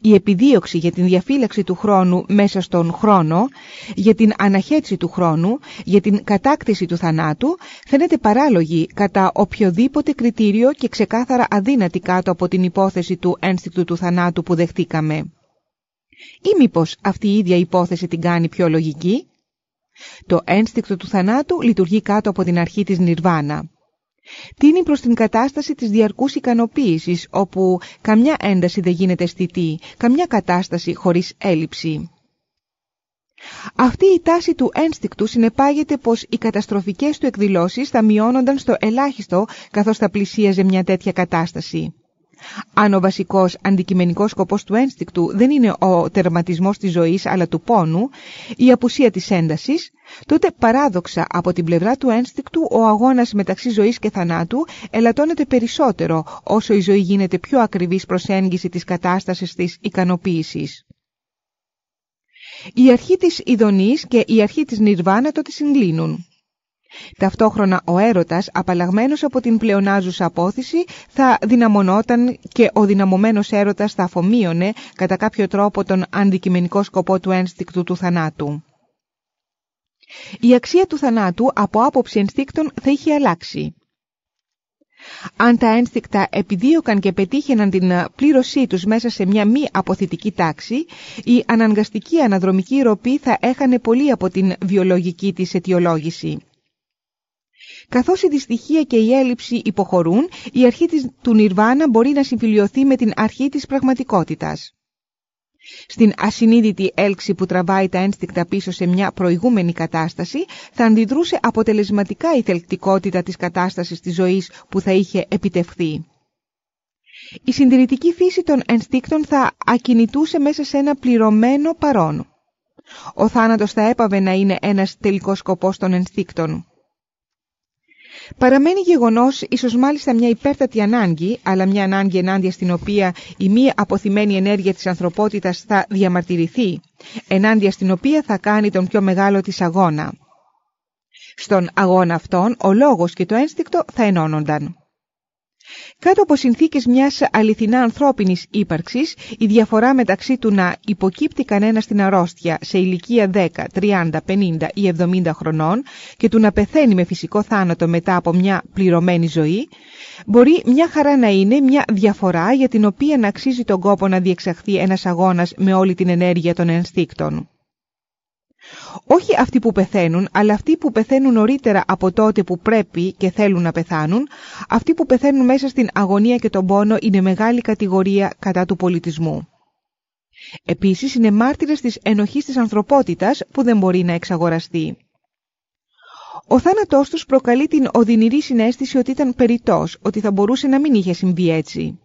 Η επιδίωξη για την διαφύλαξη του χρόνου μέσα στον χρόνο, για την αναχέτηση του χρόνου, για την κατάκτηση του θανάτου, φαίνεται παράλογη κατά οποιοδήποτε κριτήριο και ξεκάθαρα αδύνατη κάτω από την υπόθεση του ένστικτου του θανάτου που δεχτήκαμε. Ή μήπως αυτή η ίδια υπόθεση την κάνει πιο λογική; Το ένστικτο του θανάτου λειτουργεί κάτω από την αρχή της Νιρβάνα τίνει προς την κατάσταση της διαρκούς ικανοποίησης, όπου καμιά ένταση δεν γίνεται αισθητή, καμιά κατάσταση χωρίς έλλειψη. Αυτή η τάση του ένστικτου συνεπάγεται πως οι καταστροφικές του εκδηλώσεις θα μειώνονταν στο ελάχιστο καθώς θα πλησίαζε μια τέτοια κατάσταση. Αν ο βασικός αντικειμενικός σκοπός του ένστικτου δεν είναι ο τερματισμός της ζωής αλλά του πόνου, η απουσία της έντασης, τότε παράδοξα από την πλευρά του ένστικτου ο αγώνας μεταξύ ζωής και θανάτου ελαττώνεται περισσότερο όσο η ζωή γίνεται πιο ακριβής προσέγγιση της κατάστασης της ικανοποίησης. Η αρχή της ειδονής και η αρχή της νιρβάνα τότε συγκλίνουν. Ταυτόχρονα ο έρωτας, απαλλαγμένος από την πλεονάζουσα απόθεση, θα δυναμωνόταν και ο δυναμωμένος έρωτας θα αφομοίωνε κατά κάποιο τρόπο τον αντικειμενικό σκοπό του ένστικτου του θανάτου. Η αξία του θανάτου από άποψη ενστίκτων θα είχε αλλάξει. Αν τα ένστικτα επιδίωκαν και πετύχαιναν την πλήρωσή τους μέσα σε μια μη αποθητική τάξη, η αναγκαστική αναδρομική ροπή θα έχανε πολύ από την βιολογική της αιτιολόγηση. Καθώς η δυστυχία και η έλλειψη υποχωρούν, η αρχή της, του Νιρβάνα μπορεί να συμφιλειωθεί με την αρχή της πραγματικότητας. Στην ασυνείδητη έλξη που τραβάει τα ένστικτα πίσω σε μια προηγούμενη κατάσταση, θα αντιδρούσε αποτελεσματικά η θελκτικότητα της κατάστασης της ζωής που θα είχε επιτευχθεί. Η συντηρητική φύση των ενστίκτων θα ακινητούσε μέσα σε ένα πληρωμένο παρόν. Ο θάνατος θα έπαβε να είναι ένας τελικός σκοπός των ενστίκτων. Παραμένει γεγονός, ίσως μάλιστα μια υπέρτατη ανάγκη, αλλά μια ανάγκη ενάντια στην οποία η μία αποθυμένη ενέργεια της ανθρωπότητας θα διαμαρτυρηθεί, ενάντια στην οποία θα κάνει τον πιο μεγάλο της αγώνα. Στον αγώνα αυτόν, ο λόγος και το ένστικτο θα ενώνονταν. Κάτω από συνθήκες μιας αληθινά ανθρώπινης ύπαρξης, η διαφορά μεταξύ του να υποκύπτει κανένας στην αρρώστια σε ηλικία 10, 30, 50 ή 70 χρονών και του να πεθαίνει με φυσικό θάνατο μετά από μια πληρωμένη ζωή, μπορεί μια χαρά να είναι μια διαφορά για την οποία να αξίζει τον κόπο να διεξαχθεί ένας αγώνας με όλη την ενέργεια των ενστίκτων. Όχι αυτοί που πεθαίνουν, αλλά αυτοί που πεθαίνουν νωρίτερα από τότε που πρέπει και θέλουν να πεθάνουν, αυτοί που πεθαίνουν μέσα στην αγωνία και τον πόνο είναι μεγάλη κατηγορία κατά του πολιτισμού. Επίσης είναι μάρτυρες της ενοχής της ανθρωπότητας που δεν μπορεί να εξαγοραστεί. Ο θάνατός τους προκαλεί την οδυνηρή συνέστηση ότι ήταν περιττός, ότι θα μπορούσε να μην είχε συμβεί έτσι.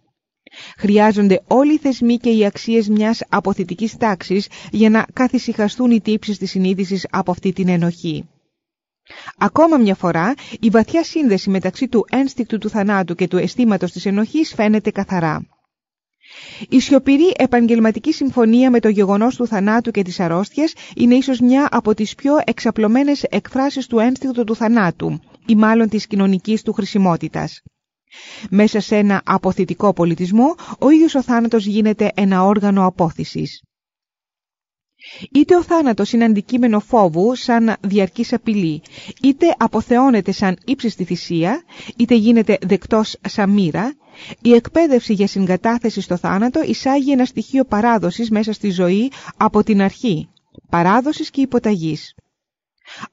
Χρειάζονται όλοι οι θεσμοί και οι αξίες μιας αποθητικής τάξης για να καθησυχαστούν οι τύψεις της συνείδησης από αυτή την ενοχή. Ακόμα μια φορά, η βαθιά σύνδεση μεταξύ του ένστικτου του θανάτου και του αισθήματος της ενοχής φαίνεται καθαρά. Η σιωπηρή επαγγελματική συμφωνία με το γεγονός του θανάτου και της αρρώστιας είναι ίσως μια από τις πιο εξαπλωμένες εκφράσεις του ένστικτου του θανάτου ή μάλλον της κοινωνικής του χρησιμότητας. Μέσα σε ένα αποθητικό πολιτισμό, ο ίδιος ο θάνατος γίνεται ένα όργανο απόθυσης. Είτε ο θάνατος είναι αντικείμενο φόβου σαν διαρκής απειλή, είτε αποθεώνεται σαν ύψιστη θυσία, είτε γίνεται δεκτός σαν μοίρα, η εκπαίδευση για συγκατάθεση στο θάνατο εισάγει ένα στοιχείο παράδοσης μέσα στη ζωή από την αρχή, παράδοσης και υποταγής.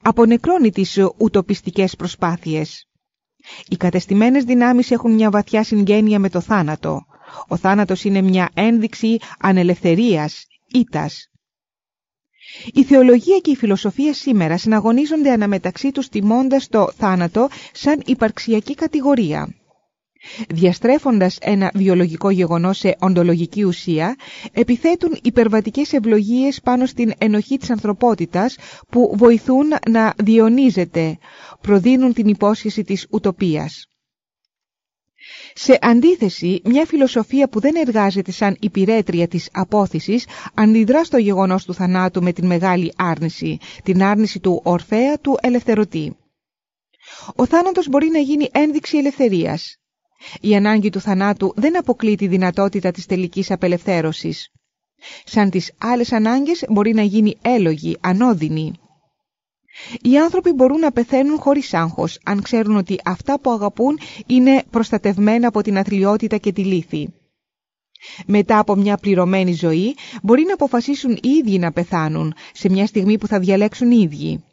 Απονεκρώνει τις ουτοπιστικές προσπάθειες. Οι κατεστημένες δυνάμεις έχουν μια βαθιά συγγένεια με το θάνατο. Ο θάνατος είναι μια ένδειξη ανελευθερίας, ήτας. Η θεολογία και η φιλοσοφία σήμερα συναγωνίζονται αναμεταξύ τους τιμώντας το θάνατο σαν υπαρξιακή κατηγορία. Διαστρέφοντας ένα βιολογικό γεγονός σε οντολογική ουσία, επιθέτουν υπερβατικές ευλογίες πάνω στην ενοχή της ανθρωπότητας που βοηθούν να διονύζεται, προδίνουν την υπόσχεση της ουτοπίας. Σε αντίθεση, μια φιλοσοφία που δεν εργάζεται σαν υπηρέτρια της απόθυσης αντιδρά στο γεγονός του θανάτου με την μεγάλη άρνηση, την άρνηση του Ορφέα του ελευθερωτή. Ο θάνατος μπορεί να γίνει ένδειξη ελευθερίας. Η ανάγκη του θανάτου δεν αποκλεί τη δυνατότητα της τελικής απελευθέρωσης. Σαν τις άλλες ανάγκες μπορεί να γίνει έλογη, ανώδυνη. Οι άνθρωποι μπορούν να πεθαίνουν χωρίς άγχος, αν ξέρουν ότι αυτά που αγαπούν είναι προστατευμένα από την αθλειότητα και τη λύθη. Μετά από μια πληρωμένη ζωή, μπορεί να αποφασίσουν οι ίδιοι να πεθάνουν, σε μια στιγμή που θα διαλέξουν οι ίδιοι.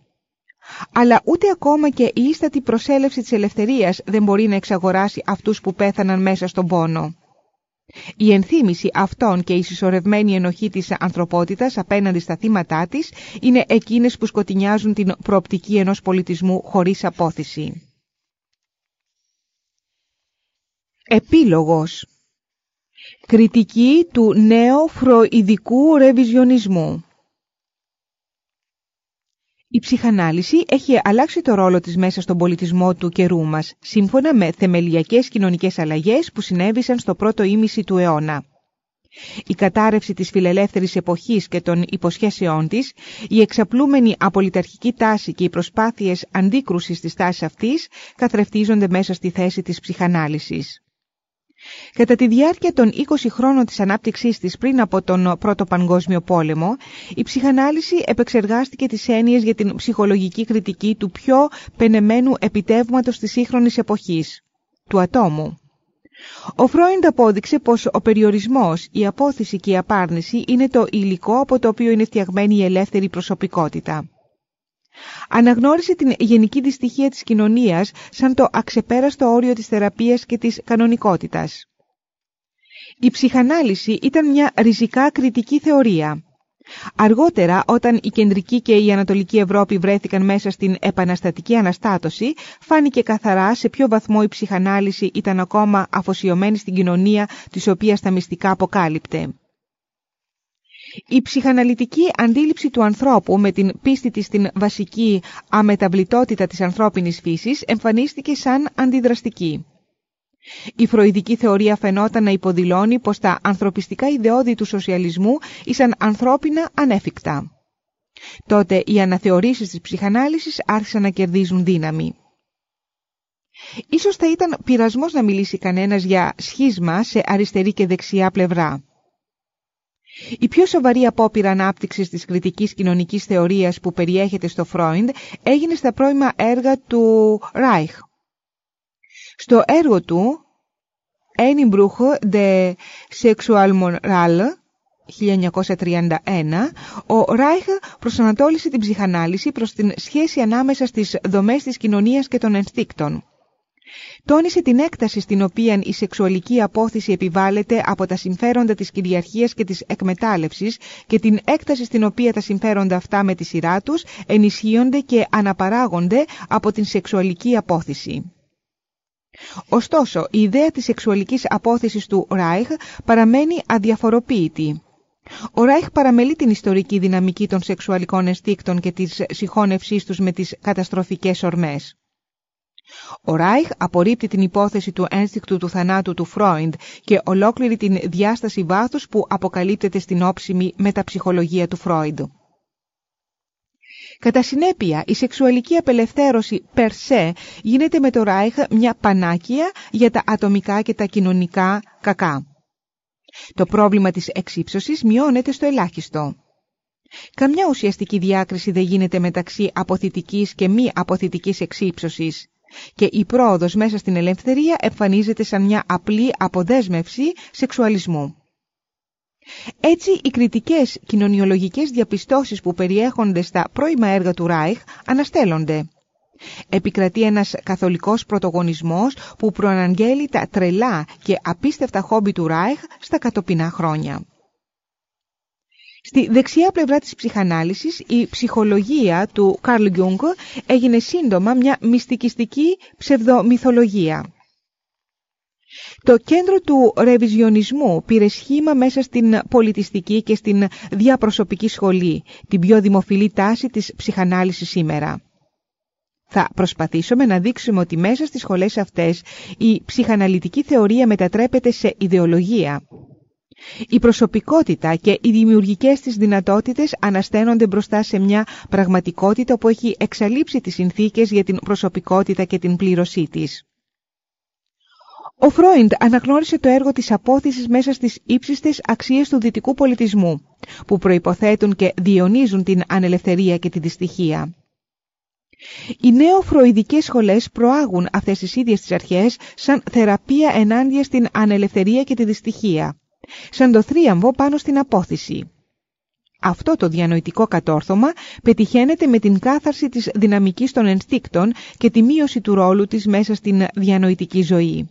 Αλλά ούτε ακόμα και η ίστατη προσέλευση της ελευθερίας δεν μπορεί να εξαγοράσει αυτούς που πέθαναν μέσα στον πόνο. Η ενθύμηση αυτών και η συσσωρευμένη ενοχή της ανθρωπότητας απέναντι στα θύματά της είναι εκείνες που σκοτεινιάζουν την προοπτική ενός πολιτισμού χωρίς απόθεση. Επίλογος Κριτική του νέου φροηδικού ρεβιζιονισμού η ψυχανάλυση έχει αλλάξει το ρόλο της μέσα στον πολιτισμό του καιρού μας, σύμφωνα με θεμελιακές κοινωνικές αλλαγές που συνέβησαν στο πρώτο ήμιση του αιώνα. Η κατάρρευση της φιλελεύθερης εποχής και των υποσχέσεών της, η εξαπλούμενη απολυταρχική τάση και οι προσπάθειες αντίκρουσης της τάσης αυτής καθρεφτίζονται μέσα στη θέση της ψυχανάλυσης. Κατά τη διάρκεια των 20 χρόνων της ανάπτυξής της πριν από τον Πρώτο Παγκόσμιο Πόλεμο, η ψυχανάλυση επεξεργάστηκε τις έννοιες για την ψυχολογική κριτική του πιο πενεμένου επιτεύγματος της σύγχρονης εποχής, του ατόμου. Ο Φρόιντ απόδειξε πως ο περιορισμός, η απόθεση και η απάρνηση είναι το υλικό από το οποίο είναι φτιαγμένη η ελεύθερη προσωπικότητα. Αναγνώρισε την γενική δυστυχία της κοινωνίας σαν το αξεπέραστο όριο της θεραπείας και της κανονικότητας. Η ψυχανάλυση ήταν μια ριζικά κριτική θεωρία. Αργότερα, όταν η κεντρική και η ανατολική Ευρώπη βρέθηκαν μέσα στην επαναστατική αναστάτωση, φάνηκε καθαρά σε ποιο βαθμό η ψυχανάλυση ήταν ακόμα αφοσιωμένη στην κοινωνία της οποίας τα μυστικά αποκάλυπτε. Η ψυχαναλυτική αντίληψη του ανθρώπου με την πίστη της στην βασική αμεταβλητότητα της ανθρώπινης φύσης εμφανίστηκε σαν αντιδραστική. Η φροηδική θεωρία φαινόταν να υποδηλώνει πως τα ανθρωπιστικά ιδεώδη του σοσιαλισμού ήσαν ανθρώπινα ανέφικτα. Τότε οι αναθεωρήσεις της ψυχανάλυσης άρχισαν να κερδίζουν δύναμη. Ίσως θα ήταν πειρασμός να μιλήσει κανένας για σχίσμα σε αριστερή και δεξιά πλευρά. Η πιο σοβαρή απόπειρα ανάπτυξης της κριτικής κοινωνικής θεωρίας που περιέχεται στο Φρόιντ έγινε στα πρώιμα έργα του Ράιχ. Στο έργο του Einbruch de Sexualmoral 1931, ο Ράιχ προσανατόλισε την ψυχανάλυση προς την σχέση ανάμεσα στις δομές της κοινωνίας και των ενστίκτων τόνισε την έκταση στην οποία η σεξουαλική απόθεση επιβάλλεται από τα συμφέροντα της κυριαρχίας και της εκμετάλλευσης και την έκταση στην οποία τα συμφέροντα αυτά με τη σειρά τους ενισχύονται και αναπαράγονται από την σεξουαλική απόθεση. Ωστόσο, η ιδέα της σεξουαλικής απόθεσης του Ράιχ παραμένει αδιαφοροποίητη. Ο Ράιχ παραμελεί την ιστορική δυναμική των σεξουαλικών αισθήκτων και της συγχώνευσής τους με τις καταστροφικές ορμές. Ο Ράιχ απορρίπτει την υπόθεση του ένστικτου του θανάτου του Φρόιντ και ολόκληρη την διάσταση βάθους που αποκαλύπτεται στην όψιμη μεταψυχολογία του Φρόιντ. Κατά συνέπεια, η σεξουαλική απελευθέρωση περσέ γίνεται με το Ράιχ μια πανάκια για τα ατομικά και τα κοινωνικά κακά. Το πρόβλημα της εξύψωσης μειώνεται στο ελάχιστο. Καμιά ουσιαστική διάκριση δεν γίνεται μεταξύ αποθητικής και μη αποθητικής εξύψωσης και η πρόοδος μέσα στην ελευθερία εμφανίζεται σαν μια απλή αποδέσμευση σεξουαλισμού. Έτσι, οι κριτικές κοινωνιολογικές διαπιστώσεις που περιέχονται στα πρώιμα έργα του Ράιχ αναστέλλονται. Επικρατεί ένας καθολικός πρωτογονισμός που προαναγγέλει τα τρελά και απίστευτα χόμπι του Ράιχ στα κατοπινά χρόνια. Στη δεξιά πλευρά της ψυχανάλυσης, η ψυχολογία του Καρλ Γιούγκ έγινε σύντομα μια μυστικιστική ψευδομυθολογία. Το κέντρο του ρεβιζιονισμού πήρε σχήμα μέσα στην πολιτιστική και στην διαπροσωπική σχολή, την πιο δημοφιλή τάση της ψυχανάλυσης σήμερα. Θα προσπαθήσουμε να δείξουμε ότι μέσα στις σχολές αυτές η ψυχαναλυτική θεωρία μετατρέπεται σε ιδεολογία. Η προσωπικότητα και οι δημιουργικές της δυνατότητες ανασταίνονται μπροστά σε μια πραγματικότητα που έχει εξαλείψει τις συνθήκες για την προσωπικότητα και την πλήρωσή της. Ο Φρόιντ αναγνώρισε το έργο της απόθεσης μέσα στις ύψιστες αξίες του δυτικού πολιτισμού, που προϋποθέτουν και διονύζουν την ανελευθερία και τη δυστυχία. Οι νέο-φροηδικές σχολές προάγουν αυτές τις ίδιες τις αρχές σαν θεραπεία ενάντια στην ανελευθερία και τη δυστυχία, σαν το θρίαμβο πάνω στην απόθεση. Αυτό το διανοητικό κατόρθωμα πετυχαίνεται με την κάθαρση της δυναμικής των ενστίκτων και τη μείωση του ρόλου της μέσα στην διανοητική ζωή.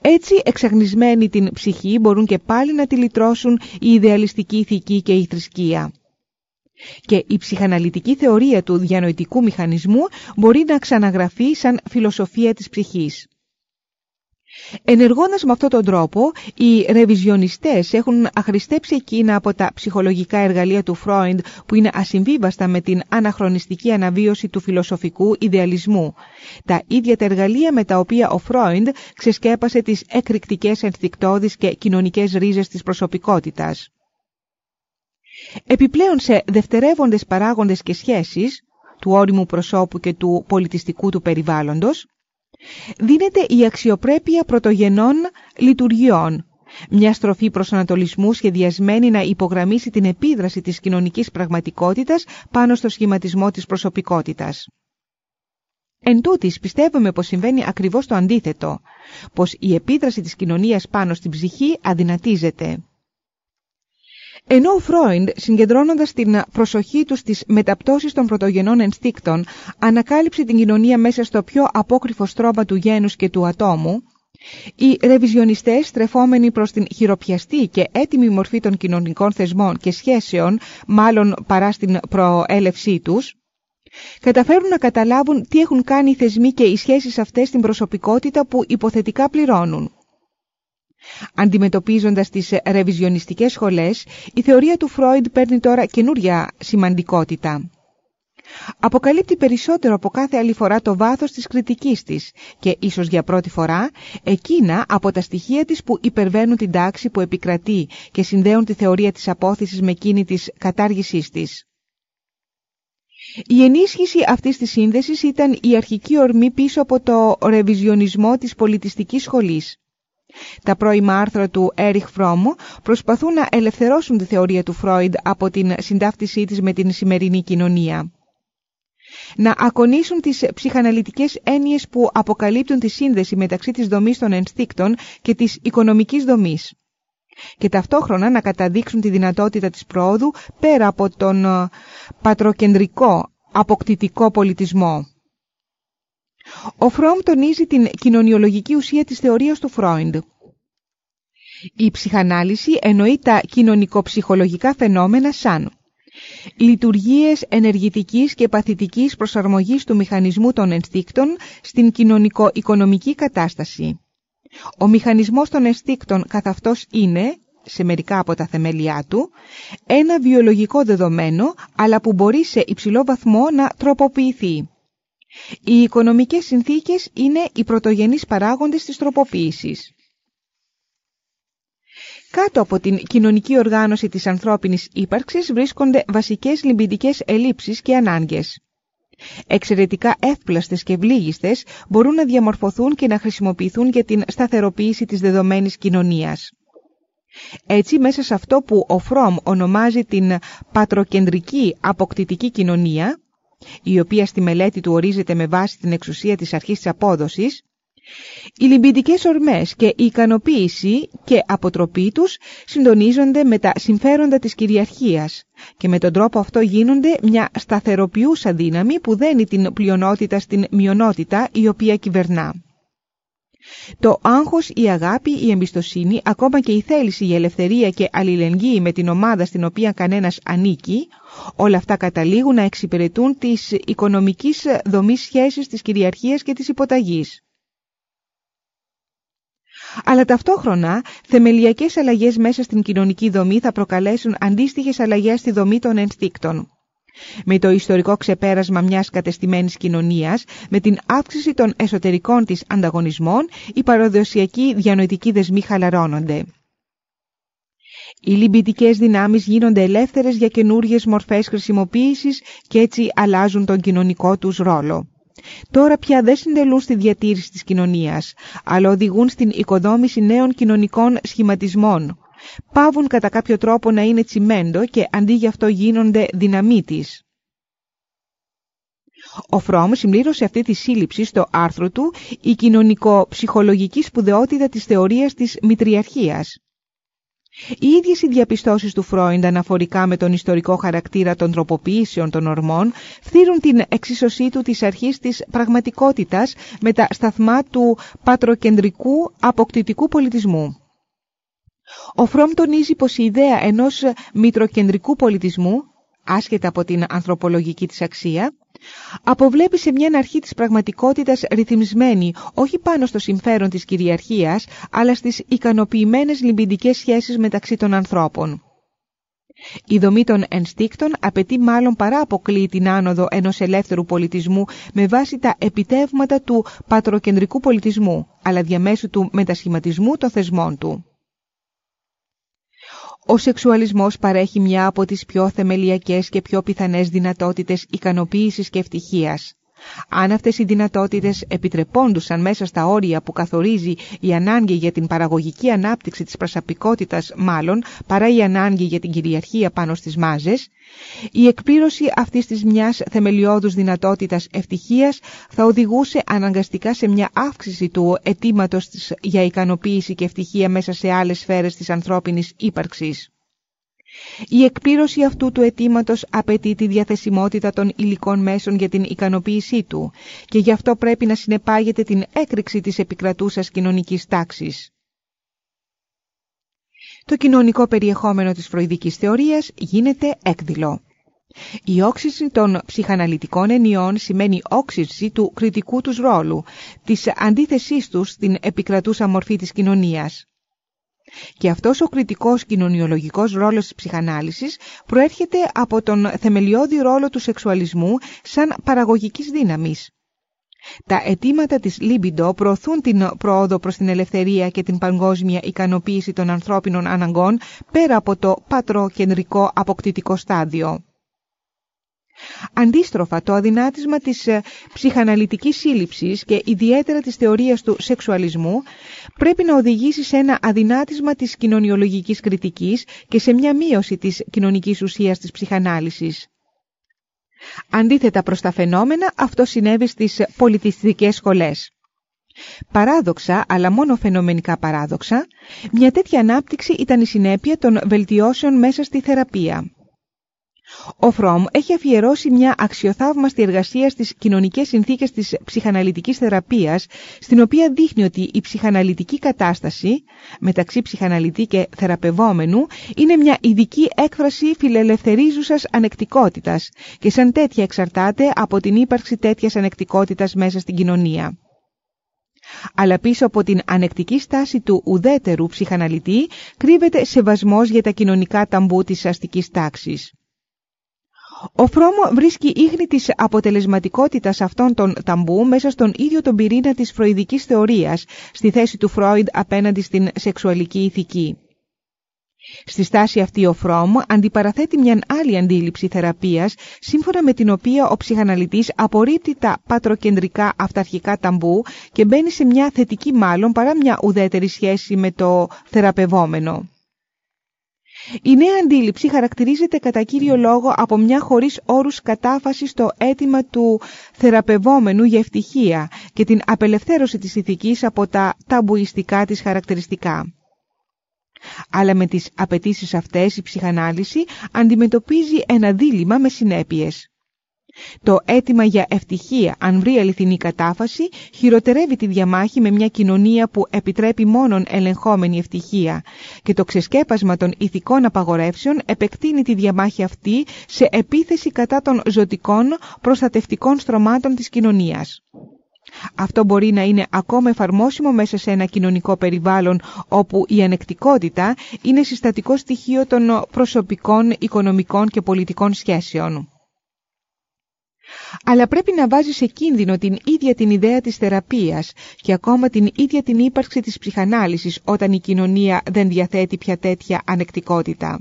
Έτσι εξαγνισμένοι την ψυχή μπορούν και πάλι να τη λυτρώσουν η ιδεαλιστική ηθική και η θρησκεία. Και η ψυχαναλυτική θεωρία του διανοητικού μηχανισμού μπορεί να ξαναγραφεί σαν φιλοσοφία της ψυχής. Ενεργώντας με αυτόν τον τρόπο, οι ρεβιζιονιστές έχουν αχρηστέψει εκείνα από τα ψυχολογικά εργαλεία του Φρόιντ που είναι ασυμβίβαστα με την αναχρονιστική αναβίωση του φιλοσοφικού ιδεαλισμού. Τα ίδια τα εργαλεία με τα οποία ο Φρόιντ ξεσκέπασε τις εκρηκτικές ενστικτόδεις και κοινωνικές ρίζες της προσωπικότητας. Επιπλέον σε δευτερεύοντες παράγοντες και σχέσεις, του όριμου προσώπου και του πολιτιστικού του περιβάλλοντος, δίνεται η αξιοπρέπεια πρωτογενών λειτουργιών, μια στροφή προσανατολισμού σχεδιασμένη να υπογραμμίσει την επίδραση της κοινωνικής πραγματικότητας πάνω στο σχηματισμό της προσωπικότητας. Εν τούτης, πιστεύουμε πως συμβαίνει ακριβώς το αντίθετο, πως η επίδραση της κοινωνίας πάνω στην ψυχή αδυνατίζεται. Ενώ ο Φρόιντ, συγκεντρώνοντας την προσοχή του στις μεταπτώσεις των πρωτογενών ενστίκτων, ανακάλυψε την κοινωνία μέσα στο πιο απόκριφο στρώμα του γένους και του ατόμου, οι ρεβιζιονιστές, στρεφόμενοι προς την χειροπιαστή και έτοιμη μορφή των κοινωνικών θεσμών και σχέσεων, μάλλον παρά στην προέλευσή τους, καταφέρουν να καταλάβουν τι έχουν κάνει οι θεσμοί και οι σχέσεις αυτές στην προσωπικότητα που υποθετικά πληρώνουν. Αντιμετωπίζοντας τις ρεβιζιονιστικές σχολές, η θεωρία του Φρόιντ παίρνει τώρα καινούρια σημαντικότητα. Αποκαλύπτει περισσότερο από κάθε άλλη φορά το βάθος της κριτικής της και ίσως για πρώτη φορά εκείνα από τα στοιχεία της που υπερβαίνουν την τάξη που επικρατεί και συνδέουν τη θεωρία της απόθεσης με εκείνη της κατάργησής της. Η ενίσχυση αυτής της σύνδεσης ήταν η αρχική ορμή πίσω από το ρεβιζιονισμό της πολιτιστικής σχολής. Τα πρώιμα άρθρα του Έριχ Φρόμου προσπαθούν να ελευθερώσουν τη θεωρία του Φρόιντ από την συντάφτισή της με την σημερινή κοινωνία. Να ακονίσουν τις ψυχαναλυτικές έννοιες που αποκαλύπτουν τη σύνδεση μεταξύ της δομής των ενστίκτων και της οικονομικής δομής και ταυτόχρονα να καταδείξουν τη δυνατότητα της πρόοδου πέρα από τον ε, πατροκεντρικό αποκτητικό πολιτισμό. Ο Φρόμ τονίζει την κοινωνιολογική ουσία της θεωρίας του Φρόιντ. Η ψυχανάλυση εννοεί τα κοινωνικοψυχολογικά φαινόμενα σαν λειτουργίες ενεργητικής και παθητικής προσαρμογής του μηχανισμού των ενστίκτων στην κοινωνικο-οικονομική κατάσταση. Ο μηχανισμός των ενστίκτων καθ' αυτός είναι, σε μερικά από τα θεμέλια του, ένα βιολογικό δεδομένο, αλλά που μπορεί σε υψηλό βαθμό να τροποποιηθεί. Οι οικονομικές συνθήκες είναι οι πρωτογενείς παράγοντες της τροποποίησης. Κάτω από την κοινωνική οργάνωση της ανθρώπινης ύπαρξης βρίσκονται βασικές λιμπιντικές ελλείψεις και ανάγκες. Εξαιρετικά εύπλαστες και βλήγιστες μπορούν να διαμορφωθούν και να χρησιμοποιηθούν για την σταθεροποίηση της δεδομένης κοινωνίας. Έτσι, μέσα σε αυτό που ο Φρόμ ονομάζει την πατροκεντρική αποκτητική κοινωνία, η οποία στη μελέτη του ορίζεται με βάση την εξουσία της αρχής της απόδοσης, οι λιμπιντικές ορμές και η ικανοποίηση και αποτροπή τους συντονίζονται με τα συμφέροντα της κυριαρχίας και με τον τρόπο αυτό γίνονται μια σταθεροποιούσα δύναμη που δένει την πλειονότητα στην μειονότητα η οποία κυβερνά. Το άγχος, η αγάπη, η εμπιστοσύνη, ακόμα και η θέληση για ελευθερία και αλληλεγγύη με την ομάδα στην οποία κανένας ανήκει, όλα αυτά καταλήγουν να εξυπηρετούν τις οικονομικής δομής σχέσης της κυριαρχίας και της υποταγής. Αλλά ταυτόχρονα θεμελιακές αλλαγές μέσα στην κοινωνική δομή θα προκαλέσουν αντίστοιχες αλλαγές στη δομή των ενστίκτων. Με το ιστορικό ξεπέρασμα μιας κατεστημένης κοινωνίας, με την αύξηση των εσωτερικών της ανταγωνισμών, οι παραδοσιακοί διανοητικοί δεσμοί χαλαρώνονται. Οι λυμπητικές δυνάμεις γίνονται ελεύθερες για καινούριες μορφές χρησιμοποίησης και έτσι αλλάζουν τον κοινωνικό τους ρόλο. Τώρα πια δεν συντελούν στη διατήρηση της κοινωνίας, αλλά οδηγούν στην οικοδόμηση νέων κοινωνικών σχηματισμών. Πάβουν κατά κάποιο τρόπο να είναι τσιμέντο και αντί γι' αυτό γίνονται δυναμίτης. Ο Φρόμ συμπλήρωσε αυτή τη σύλληψη στο άρθρο του «Η κοινωνικο-ψυχολογική σπουδαιότητα της θεωρίας της μητριαρχίας». Οι ίδιες οι διαπιστώσεις του Φρόιντ αναφορικά με τον ιστορικό χαρακτήρα των τροποποιήσεων των ορμών φτύρουν την εξίσωσή του της αρχής της πραγματικότητας με τα σταθμά του πατροκεντρικού αποκτητικού πολιτισμού. Ο Φρόμ τονίζει πως η ιδέα ενός μητροκεντρικού πολιτισμού, άσχετα από την ανθρωπολογική της αξία, αποβλέπει σε μια αρχή της πραγματικότητας ρυθμισμένη όχι πάνω στο συμφέρον της κυριαρχίας, αλλά στις ικανοποιημένες λιμπιντικές σχέσεις μεταξύ των ανθρώπων. Η δομή των ενστίκτων απαιτεί μάλλον παρά αποκλείει την άνοδο ενός ελεύθερου πολιτισμού με βάση τα επιτεύγματα του πατροκεντρικού πολιτισμού, αλλά διαμέσου του μετασχηματισμού των θεσμών του. Ο σεξουαλισμός παρέχει μια από τις πιο θεμελιακές και πιο πιθανές δυνατότητες ικανοποίησης και ευτυχίας. Αν αυτές οι δυνατότητες επιτρεπόντουσαν μέσα στα όρια που καθορίζει η ανάγκη για την παραγωγική ανάπτυξη της προσωπικότητας μάλλον παρά η ανάγκη για την κυριαρχία πάνω στις μάζες, η εκπλήρωση αυτής της μιας θεμελιώδους δυνατότητας ευτυχίας θα οδηγούσε αναγκαστικά σε μια αύξηση του αιτήματος για ικανοποίηση και ευτυχία μέσα σε άλλες σφαίρες της ανθρώπινης ύπαρξης. Η εκπλήρωση αυτού του αιτήματος απαιτεί τη διαθεσιμότητα των υλικών μέσων για την ικανοποίησή του και γι' αυτό πρέπει να συνεπάγεται την έκρηξη της επικρατούσας κοινωνικής τάξης. Το κοινωνικό περιεχόμενο της φροηδικής θεωρίας γίνεται έκδηλο. Η όξυση των ψυχαναλυτικών ενιών σημαίνει όξυση του κριτικού τους ρόλου, της αντίθεσής τους στην επικρατούσα μορφή της κοινωνίας. Και αυτός ο κριτικός κοινωνιολογικός ρόλος της ψυχανάλυσης προέρχεται από τον θεμελιώδη ρόλο του σεξουαλισμού σαν παραγωγικής δύναμης. Τα αιτήματα της Λίμπιντο προωθούν την πρόοδο προς την ελευθερία και την παγκόσμια ικανοποίηση των ανθρώπινων αναγκών πέρα από το πατροκεντρικό αποκτητικό στάδιο. Αντίστροφα, το αδυνάτισμα της ε, ψυχαναλυτικής σύλληψης και ιδιαίτερα της θεωρίας του σεξουαλισμού πρέπει να οδηγήσει σε ένα αδυνάτισμα της κοινωνιολογικής κριτικής και σε μια μείωση της κοινωνικής ουσίας της ψυχανάλυσης. Αντίθετα προς τα φαινόμενα, αυτό συνέβη στις πολιτιστικές σχολές. Παράδοξα, αλλά μόνο φαινομενικά παράδοξα, μια τέτοια ανάπτυξη ήταν η συνέπεια των βελτιώσεων μέσα στη θεραπεία. Ο Φρόμ έχει αφιερώσει μια αξιοθαύμαστη εργασία στις κοινωνικές συνθήκες της ψυχαναλυτικής θεραπείας, στην οποία δείχνει ότι η ψυχαναλυτική κατάσταση μεταξύ ψυχαναλυτή και θεραπευόμενου είναι μια ειδική έκφραση φιλελευθερίζουσας ανεκτικότητας και σαν τέτοια εξαρτάται από την ύπαρξη τέτοιας ανεκτικότητας μέσα στην κοινωνία. Αλλά πίσω από την ανεκτική στάση του ουδέτερου ψυχαναλυτή κρύβεται σεβασμός για τα κοινωνικά ταμπού της αστικής τάξης. Ο Φρόμο βρίσκει ίχνη της αποτελεσματικότητας αυτών των ταμπού μέσα στον ίδιο τον πυρήνα της φροηδικής θεωρίας, στη θέση του Φρόιντ απέναντι στην σεξουαλική ηθική. Στη στάση αυτή ο Φρόμ αντιπαραθέτει μια άλλη αντίληψη θεραπείας, σύμφωνα με την οποία ο ψυχαναλυτής απορρίπτει τα πατροκεντρικά αυταρχικά ταμπού και μπαίνει σε μια θετική μάλλον παρά μια ουδέτερη σχέση με το θεραπευόμενο. Η νέα αντίληψη χαρακτηρίζεται κατά κύριο λόγο από μια χωρίς όρους κατάφασης στο αίτημα του θεραπευόμενου για ευτυχία και την απελευθέρωση της ηθικής από τα ταμπουιστικά της χαρακτηριστικά. Αλλά με τις απαιτήσεις αυτές η ψυχανάλυση αντιμετωπίζει ένα δίλημα με συνέπειες. Το αίτημα για ευτυχία, αν βρει αληθινή κατάφαση, χειροτερεύει τη διαμάχη με μια κοινωνία που επιτρέπει μόνον ελεγχόμενη ευτυχία και το ξεσκέπασμα των ηθικών απαγορεύσεων επεκτείνει τη διαμάχη αυτή σε επίθεση κατά των ζωτικών προστατευτικών στρωμάτων της κοινωνίας. Αυτό μπορεί να είναι ακόμα εφαρμόσιμο μέσα σε ένα κοινωνικό περιβάλλον όπου η ανεκτικότητα είναι συστατικό στοιχείο των προσωπικών, οικονομικών και πολιτικών σχέσεων. Αλλά πρέπει να βάζεις σε κίνδυνο την ίδια την ιδέα της θεραπείας και ακόμα την ίδια την ύπαρξη της ψυχανάλυσης όταν η κοινωνία δεν διαθέτει πια τέτοια ανεκτικότητα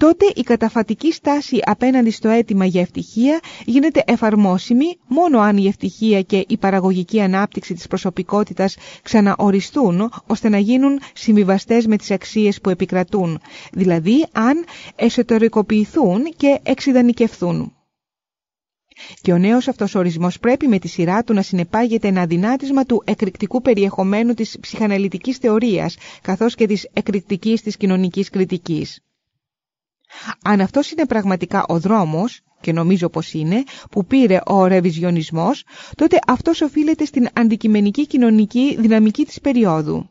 τότε η καταφατική στάση απέναντι στο αίτημα για ευτυχία γίνεται εφαρμόσιμη μόνο αν η ευτυχία και η παραγωγική ανάπτυξη της προσωπικότητας ξαναοριστούν ώστε να γίνουν συμβιβαστές με τις αξίες που επικρατούν, δηλαδή αν εσωτερικοποιηθούν και εξειδανικευθούν. Και ο νέος αυτός ορισμός πρέπει με τη σειρά του να συνεπάγεται ένα αδυνάτισμα του εκρηκτικού περιεχομένου της ψυχαναλυτικής θεωρίας, καθώς και της εκρηκτικής της κοινωνικής κριτικής. Αν αυτός είναι πραγματικά ο δρόμος, και νομίζω πως είναι, που πήρε ο ρεβιζιονισμός, τότε αυτός οφείλεται στην αντικειμενική κοινωνική δυναμική της περίοδου.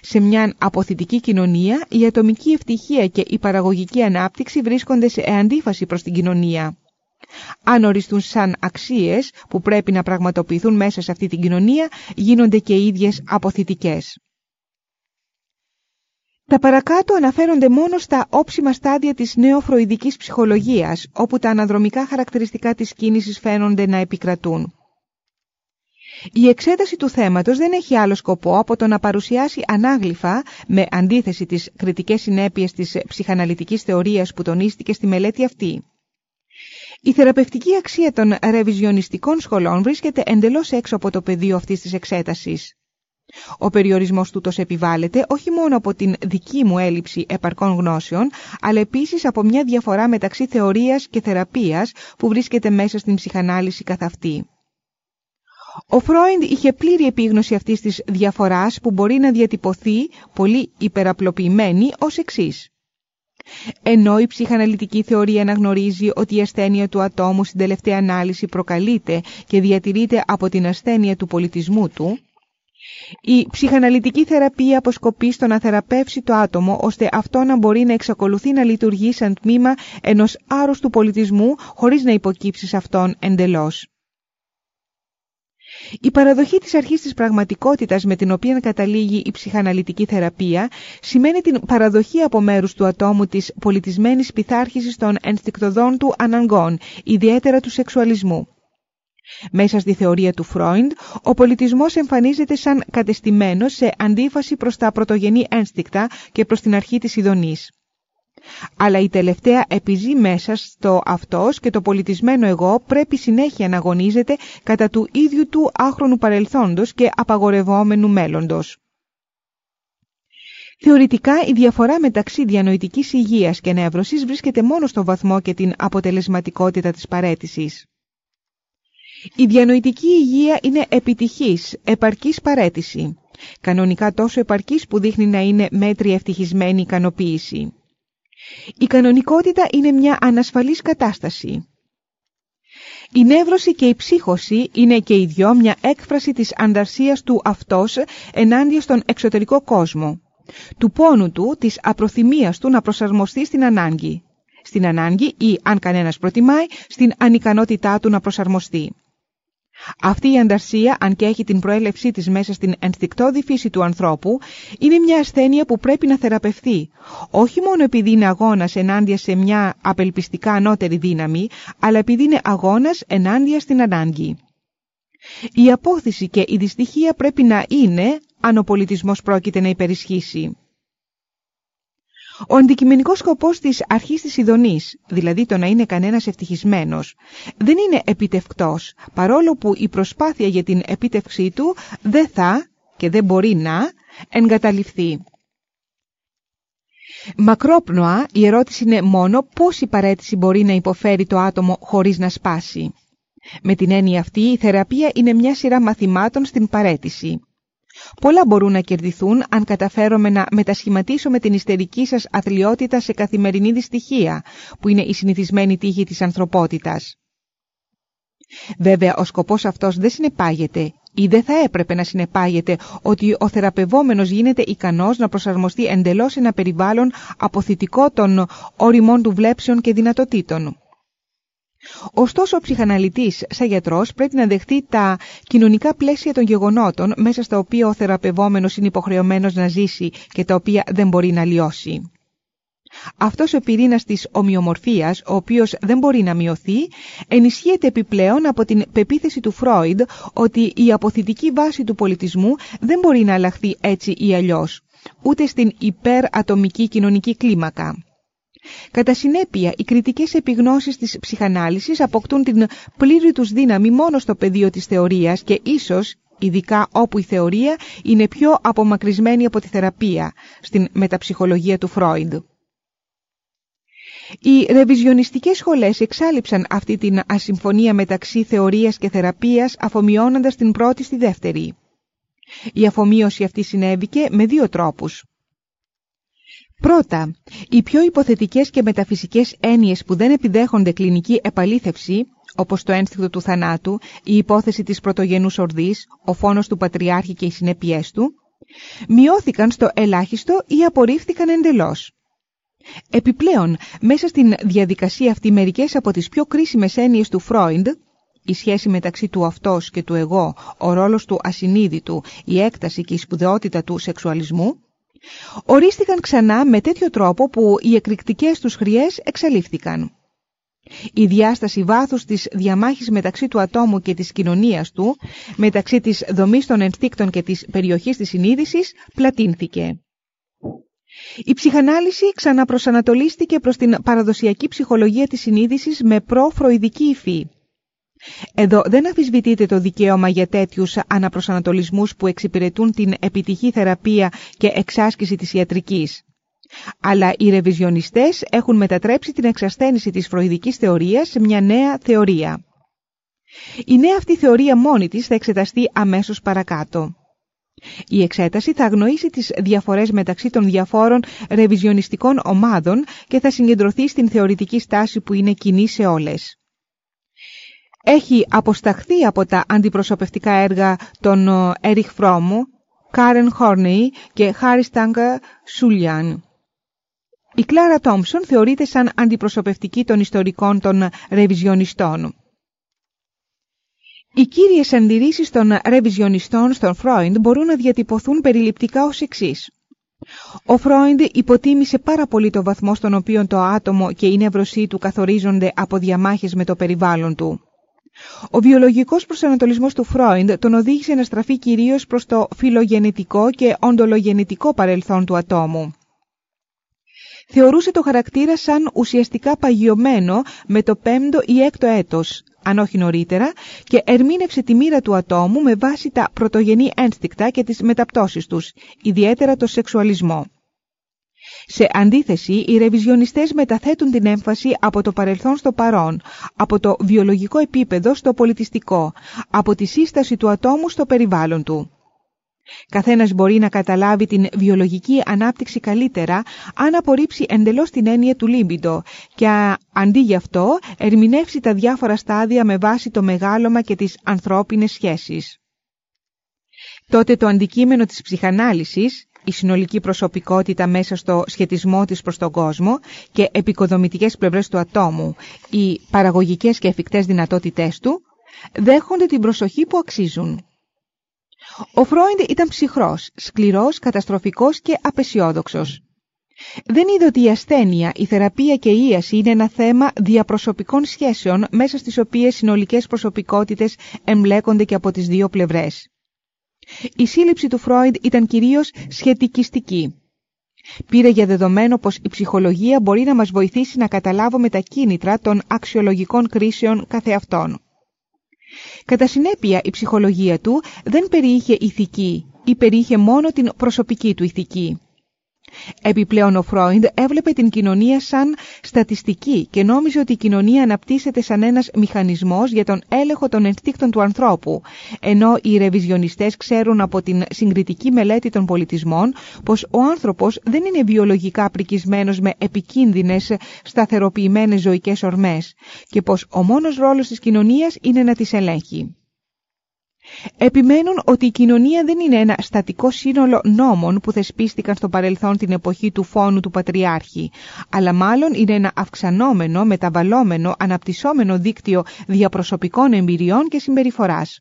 Σε μια αποθητική κοινωνία, η ατομική ευτυχία και η παραγωγική ανάπτυξη βρίσκονται σε αντίφαση προς την κοινωνία. Αν οριστούν σαν αξίες που πρέπει να πραγματοποιηθούν μέσα σε αυτή την κοινωνία, γίνονται και ίδιες αποθητικές. Τα παρακάτω αναφέρονται μόνο στα όψιμα στάδια της νεοφροηδικής ψυχολογίας, όπου τα αναδρομικά χαρακτηριστικά της κίνησης φαίνονται να επικρατούν. Η εξέταση του θέματος δεν έχει άλλο σκοπό από το να παρουσιάσει ανάγλυφα, με αντίθεση τις κριτικές συνέπειες της ψυχαναλυτικής θεωρίας που τονίστηκε στη μελέτη αυτή. Η θεραπευτική αξία των ρεβιζιονιστικών σχολών βρίσκεται εντελώς έξω από το πεδίο αυτής της εξέτασης. Ο περιορισμός τούτος επιβάλλεται όχι μόνο από την δική μου έλλειψη επαρκών γνώσεων, αλλά επίσης από μια διαφορά μεταξύ θεωρίας και θεραπείας που βρίσκεται μέσα στην ψυχανάλυση καθ' αυτή. Ο Φρόιντ είχε πλήρη επίγνωση αυτής της διαφοράς που μπορεί να διατυπωθεί πολύ υπεραπλοποιημένη ως εξής. Ενώ η ψυχαναλυτική θεωρία αναγνωρίζει ότι η ασθένεια του ατόμου στην τελευταία ανάλυση προκαλείται και διατηρείται από την ασθένεια του πολιτισμού του, η ψυχαναλυτική θεραπεία αποσκοπεί στο να θεραπεύσει το άτομο ώστε αυτό να μπορεί να εξακολουθεί να λειτουργεί σαν τμήμα ενός άρρωστου πολιτισμού χωρίς να υποκύψει σε αυτόν εντελώς. Η παραδοχή της αρχής της πραγματικότητας με την οποία καταλήγει η ψυχαναλυτική θεραπεία σημαίνει την παραδοχή από μέρους του ατόμου της πολιτισμένης πειθάρχησης των ενστικτοδών του αναγκών, ιδιαίτερα του σεξουαλισμού. Μέσα στη θεωρία του Φρόιντ, ο πολιτισμός εμφανίζεται σαν κατεστημένος σε αντίφαση προς τα πρωτογενή ένστικτα και προς την αρχή της ειδονής. Αλλά η τελευταία επιζεί μέσα στο αυτός και το πολιτισμένο εγώ πρέπει συνέχεια να αγωνίζεται κατά του ίδιου του άχρονου παρελθόντος και απαγορευόμενου μέλλοντος. Θεωρητικά η διαφορά μεταξύ διανοητικής υγείας και νεύρωσης βρίσκεται μόνο στο βαθμό και την αποτελεσματικότητα της παρέτησης. Η διανοητική υγεία είναι επιτυχής, επαρκής παρέτηση. Κανονικά τόσο επαρκής που δείχνει να είναι μέτρια ευτυχισμένη ικανοποίηση. Η κανονικότητα είναι μια ανασφαλής κατάσταση. Η νεύρωση και η ψύχωση είναι και οι δυο μια έκφραση της ανταρσίας του αυτός ενάντια στον εξωτερικό κόσμο. Του πόνου του, της απροθυμίας του να προσαρμοστεί στην ανάγκη. Στην ανάγκη ή, αν κανένας προτιμάει, στην ανικανότητά του να προσαρμοστεί. Αυτή η ανταρσία, αν και έχει την προέλευσή της μέσα στην ενστικτόδη φύση του ανθρώπου, είναι μια ασθένεια που πρέπει να θεραπευθεί, όχι μόνο επειδή είναι αγώνας ενάντια σε μια απελπιστικά ανώτερη δύναμη, αλλά επειδή είναι αγώνας ενάντια στην ανάγκη. Η απόθεση και η δυστυχία πρέπει να είναι, αν ο πολιτισμός πρόκειται να υπερισχύσει. Ο αντικειμενικός σκοπός της αρχής της ειδονής, δηλαδή το να είναι κανένας ευτυχισμένος, δεν είναι επιτευκτός, παρόλο που η προσπάθεια για την επίτευξή του δεν θα και δεν μπορεί να εγκαταλειφθεί. Μακρόπνοα, η ερώτηση είναι μόνο πώς η παρέτηση μπορεί να υποφέρει το άτομο χωρίς να σπάσει. Με την έννοια αυτή, η θεραπεία είναι μια σειρά μαθημάτων στην παρέτηση. Πολλά μπορούν να κερδιθούν αν καταφέρομαι να μετασχηματίσουμε την ιστερική σας αθλειότητα σε καθημερινή δυστυχία, που είναι η συνηθισμένη τύχη της ανθρωπότητας. Βέβαια, ο σκοπός αυτός δεν συνεπάγεται ή δεν θα έπρεπε να συνεπάγεται ότι ο θεραπευόμενος γίνεται ικανός να προσαρμοστεί εντελώς σε ένα περιβάλλον αποθητικό των όριμων του βλέψεων και δυνατοτήτων. Ωστόσο, ο ψυχαναλυτής, σαν γιατρός, πρέπει να δεχτεί τα κοινωνικά πλαίσια των γεγονότων μέσα στα οποία ο θεραπευόμενος είναι υποχρεωμένος να ζήσει και τα οποία δεν μπορεί να λιώσει. Αυτός ο πυρήνας της ομοιομορφίας, ο οποίος δεν μπορεί να μειωθεί, ενισχύεται επιπλέον από την πεποίθηση του Φρόιντ ότι η αποθητική βάση του πολιτισμού δεν μπορεί να αλλάχθει έτσι ή αλλιώς, ούτε στην υπερατομική κοινωνική κλίμακα. Κατά συνέπεια, οι κριτικές επιγνώσεις της ψυχανάλυσης αποκτούν την πλήρη τους δύναμη μόνο στο πεδίο της θεωρίας και ίσως, ειδικά όπου η θεωρία είναι πιο απομακρυσμένη από τη θεραπεία, στην μεταψυχολογία του Φρόιντ. Οι ρεβιζιονιστικές σχολές εξάλληψαν αυτή την ασυμφωνία μεταξύ θεωρίας και θεραπείας αφομοιώνοντας την πρώτη στη δεύτερη. Η αφομοίωση αυτή συνέβηκε με δύο τρόπους. Πρώτα, οι πιο υποθετικές και μεταφυσικές έννοιες που δεν επιδέχονται κλινική επαλήθευση, όπως το ένστικτο του θανάτου, η υπόθεση της πρωτογενούς ορδής, ο φόνος του πατριάρχη και οι συνέπειές του, μειώθηκαν στο ελάχιστο ή απορρίφθηκαν εντελώς. Επιπλέον, μέσα στην διαδικασία αυτή μερικές από τις πιο κρίσιμες έννοιες του Φρόιντ, η σχέση μεταξύ του αυτός και του εγώ, ο ρόλος του ασυνείδητου, η έκταση και η σπουδαιότητα του σεξουαλισμού, ορίστηκαν ξανά με τέτοιο τρόπο που οι εκρηκτικές τους χρειές εξαλείφθηκαν. Η διάσταση βάθους της διαμάχης μεταξύ του ατόμου και της κοινωνίας του, μεταξύ της δομής των ενστίκτων και της περιοχής της συνείδησης, πλατίνθηκε. Η ψυχανάλυση ξαναπροσανατολίστηκε προς την παραδοσιακή ψυχολογία της συνείδησης με προ-φροηδική υφή. Εδώ δεν αφισβητείται το δικαίωμα για τέτοιους αναπροσανατολισμούς που εξυπηρετούν την επιτυχή θεραπεία και εξάσκηση της ιατρικής. Αλλά οι ρεβιζιονιστές έχουν μετατρέψει την εξασθένηση της φροηδικής θεωρίας σε μια νέα θεωρία. Η νέα αυτή θεωρία μόνη της θα εξεταστεί αμέσως παρακάτω. Η εξέταση θα αγνοήσει τις διαφορές μεταξύ των διαφόρων ρεβιζιονιστικών ομάδων και θα συγκεντρωθεί στην θεωρητική στάση που είναι κοινή σε όλες. Έχει αποσταχθεί από τα αντιπροσωπευτικά έργα των Έριχ Φρόμου, Κάρεν Χόρνεϊ και Χάρι Στάγκα Σούλιαν. Η Κλάρα Τόμψον θεωρείται σαν αντιπροσωπευτική των ιστορικών των ρεβιζιονιστών. Οι κύριες αντιρρήσεις των ρεβιζιονιστών στον Φρόιντ μπορούν να διατυπωθούν περιληπτικά ως εξής. Ο Φρόιντ υποτίμησε πάρα πολύ το βαθμό στον οποίο το άτομο και η νευρωσή του καθορίζονται από διαμάχες με το περιβάλλον του. Ο βιολογικός προσανατολισμός του Φρόιντ τον οδήγησε να στραφεί κυρίως προς το φιλογενετικό και οντολογενετικό παρελθόν του ατόμου. Θεωρούσε το χαρακτήρα σαν ουσιαστικά παγιωμένο με το πέμπτο ή έκτο έτος, αν όχι νωρίτερα, και ερμήνευσε τη μοίρα του ατόμου με βάση τα πρωτογενή ένστικτα και τις μεταπτώσεις τους, ιδιαίτερα το σεξουαλισμό. Σε αντίθεση, οι ρεβιζιονιστές μεταθέτουν την έμφαση από το παρελθόν στο παρόν, από το βιολογικό επίπεδο στο πολιτιστικό, από τη σύσταση του ατόμου στο περιβάλλον του. Καθένας μπορεί να καταλάβει την βιολογική ανάπτυξη καλύτερα αν απορρίψει εντελώς την έννοια του λίμπιντο και αντί γι' αυτό ερμηνεύσει τα διάφορα στάδια με βάση το μεγάλωμα και τις ανθρώπινες σχέσεις. Τότε το αντικείμενο της ψυχανάλυσης, η συνολική προσωπικότητα μέσα στο σχετισμό της προς τον κόσμο και επικοδομητικές πλευρές του ατόμου, οι παραγωγικές και εφικτές δυνατότητές του, δέχονται την προσοχή που αξίζουν. Ο Φρόιντ ήταν ψυχρός, σκληρός, καταστροφικός και απεσιόδοξος. Δεν είδε ότι η ασθένεια, η θεραπεία και η ίαση είναι ένα θέμα διαπροσωπικών σχέσεων μέσα στις οποίες συνολικές προσωπικότητες εμπλέκονται και από τις δύο πλευρές. Η σύλληψη του Φρόιντ ήταν κυρίως σχετικιστική. Πήρε για δεδομένο πως η ψυχολογία μπορεί να μας βοηθήσει να καταλάβουμε τα κίνητρα των αξιολογικών κρίσεων καθεαυτών. Κατά συνέπεια η ψυχολογία του δεν περιείχε ηθική ή περιείχε μόνο την προσωπική του ηθική. Επιπλέον ο Φρόιντ έβλεπε την κοινωνία σαν στατιστική και νόμιζε ότι η κοινωνία αναπτύσσεται σαν ένας μηχανισμός για τον έλεγχο των ενστίκτων του ανθρώπου, ενώ οι ρεβιζιονιστές ξέρουν από την συγκριτική μελέτη των πολιτισμών πως ο άνθρωπος δεν είναι βιολογικά πρικισμένος με επικίνδυνες σταθεροποιημένες ζωικές ορμές και πως ο μόνος ρόλος της κοινωνίας είναι να τις ελέγχει. Επιμένουν ότι η κοινωνία δεν είναι ένα στατικό σύνολο νόμων που θεσπίστηκαν στο παρελθόν την εποχή του φόνου του Πατριάρχη, αλλά μάλλον είναι ένα αυξανόμενο, μεταβαλλόμενο, αναπτυσσόμενο δίκτυο διαπροσωπικών εμπειριών και συμπεριφοράς.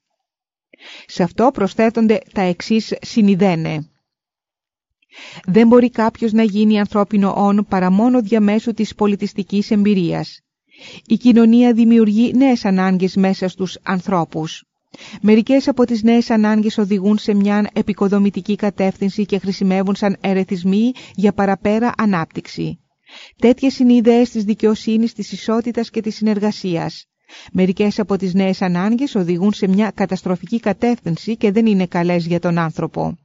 Σε αυτό προσθέτονται τα εξής συνειδένε. Δεν μπορεί κάποιος να γίνει ανθρώπινο όν παρά μόνο διαμέσου της πολιτιστικής εμπειρίας. Η κοινωνία δημιουργεί νέες ανάγκες μέσα στους ανθρώπους. Μερικές από τις νέες ανάγκες οδηγούν σε μια επικοδομητική κατεύθυνση και χρησιμεύουν σαν ερεθισμοί για παραπέρα ανάπτυξη. Τέτοιες είναι οι ιδέες της δικαιοσύνης, της ισότητας και της συνεργασίας. Μερικές από τις νέες ανάγκες οδηγούν σε μια καταστροφική κατεύθυνση και δεν είναι καλές για τον άνθρωπο.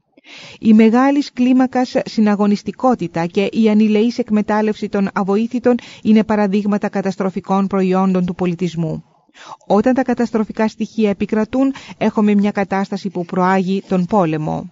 Η μεγάλη κλίμακας συναγωνιστικότητα και η ανηλεής εκμετάλλευση των αβοήθητων είναι παραδείγματα καταστροφικών προϊόντων του πολιτισμού. Όταν τα καταστροφικά στοιχεία επικρατούν, έχουμε μια κατάσταση που προάγει τον πόλεμο.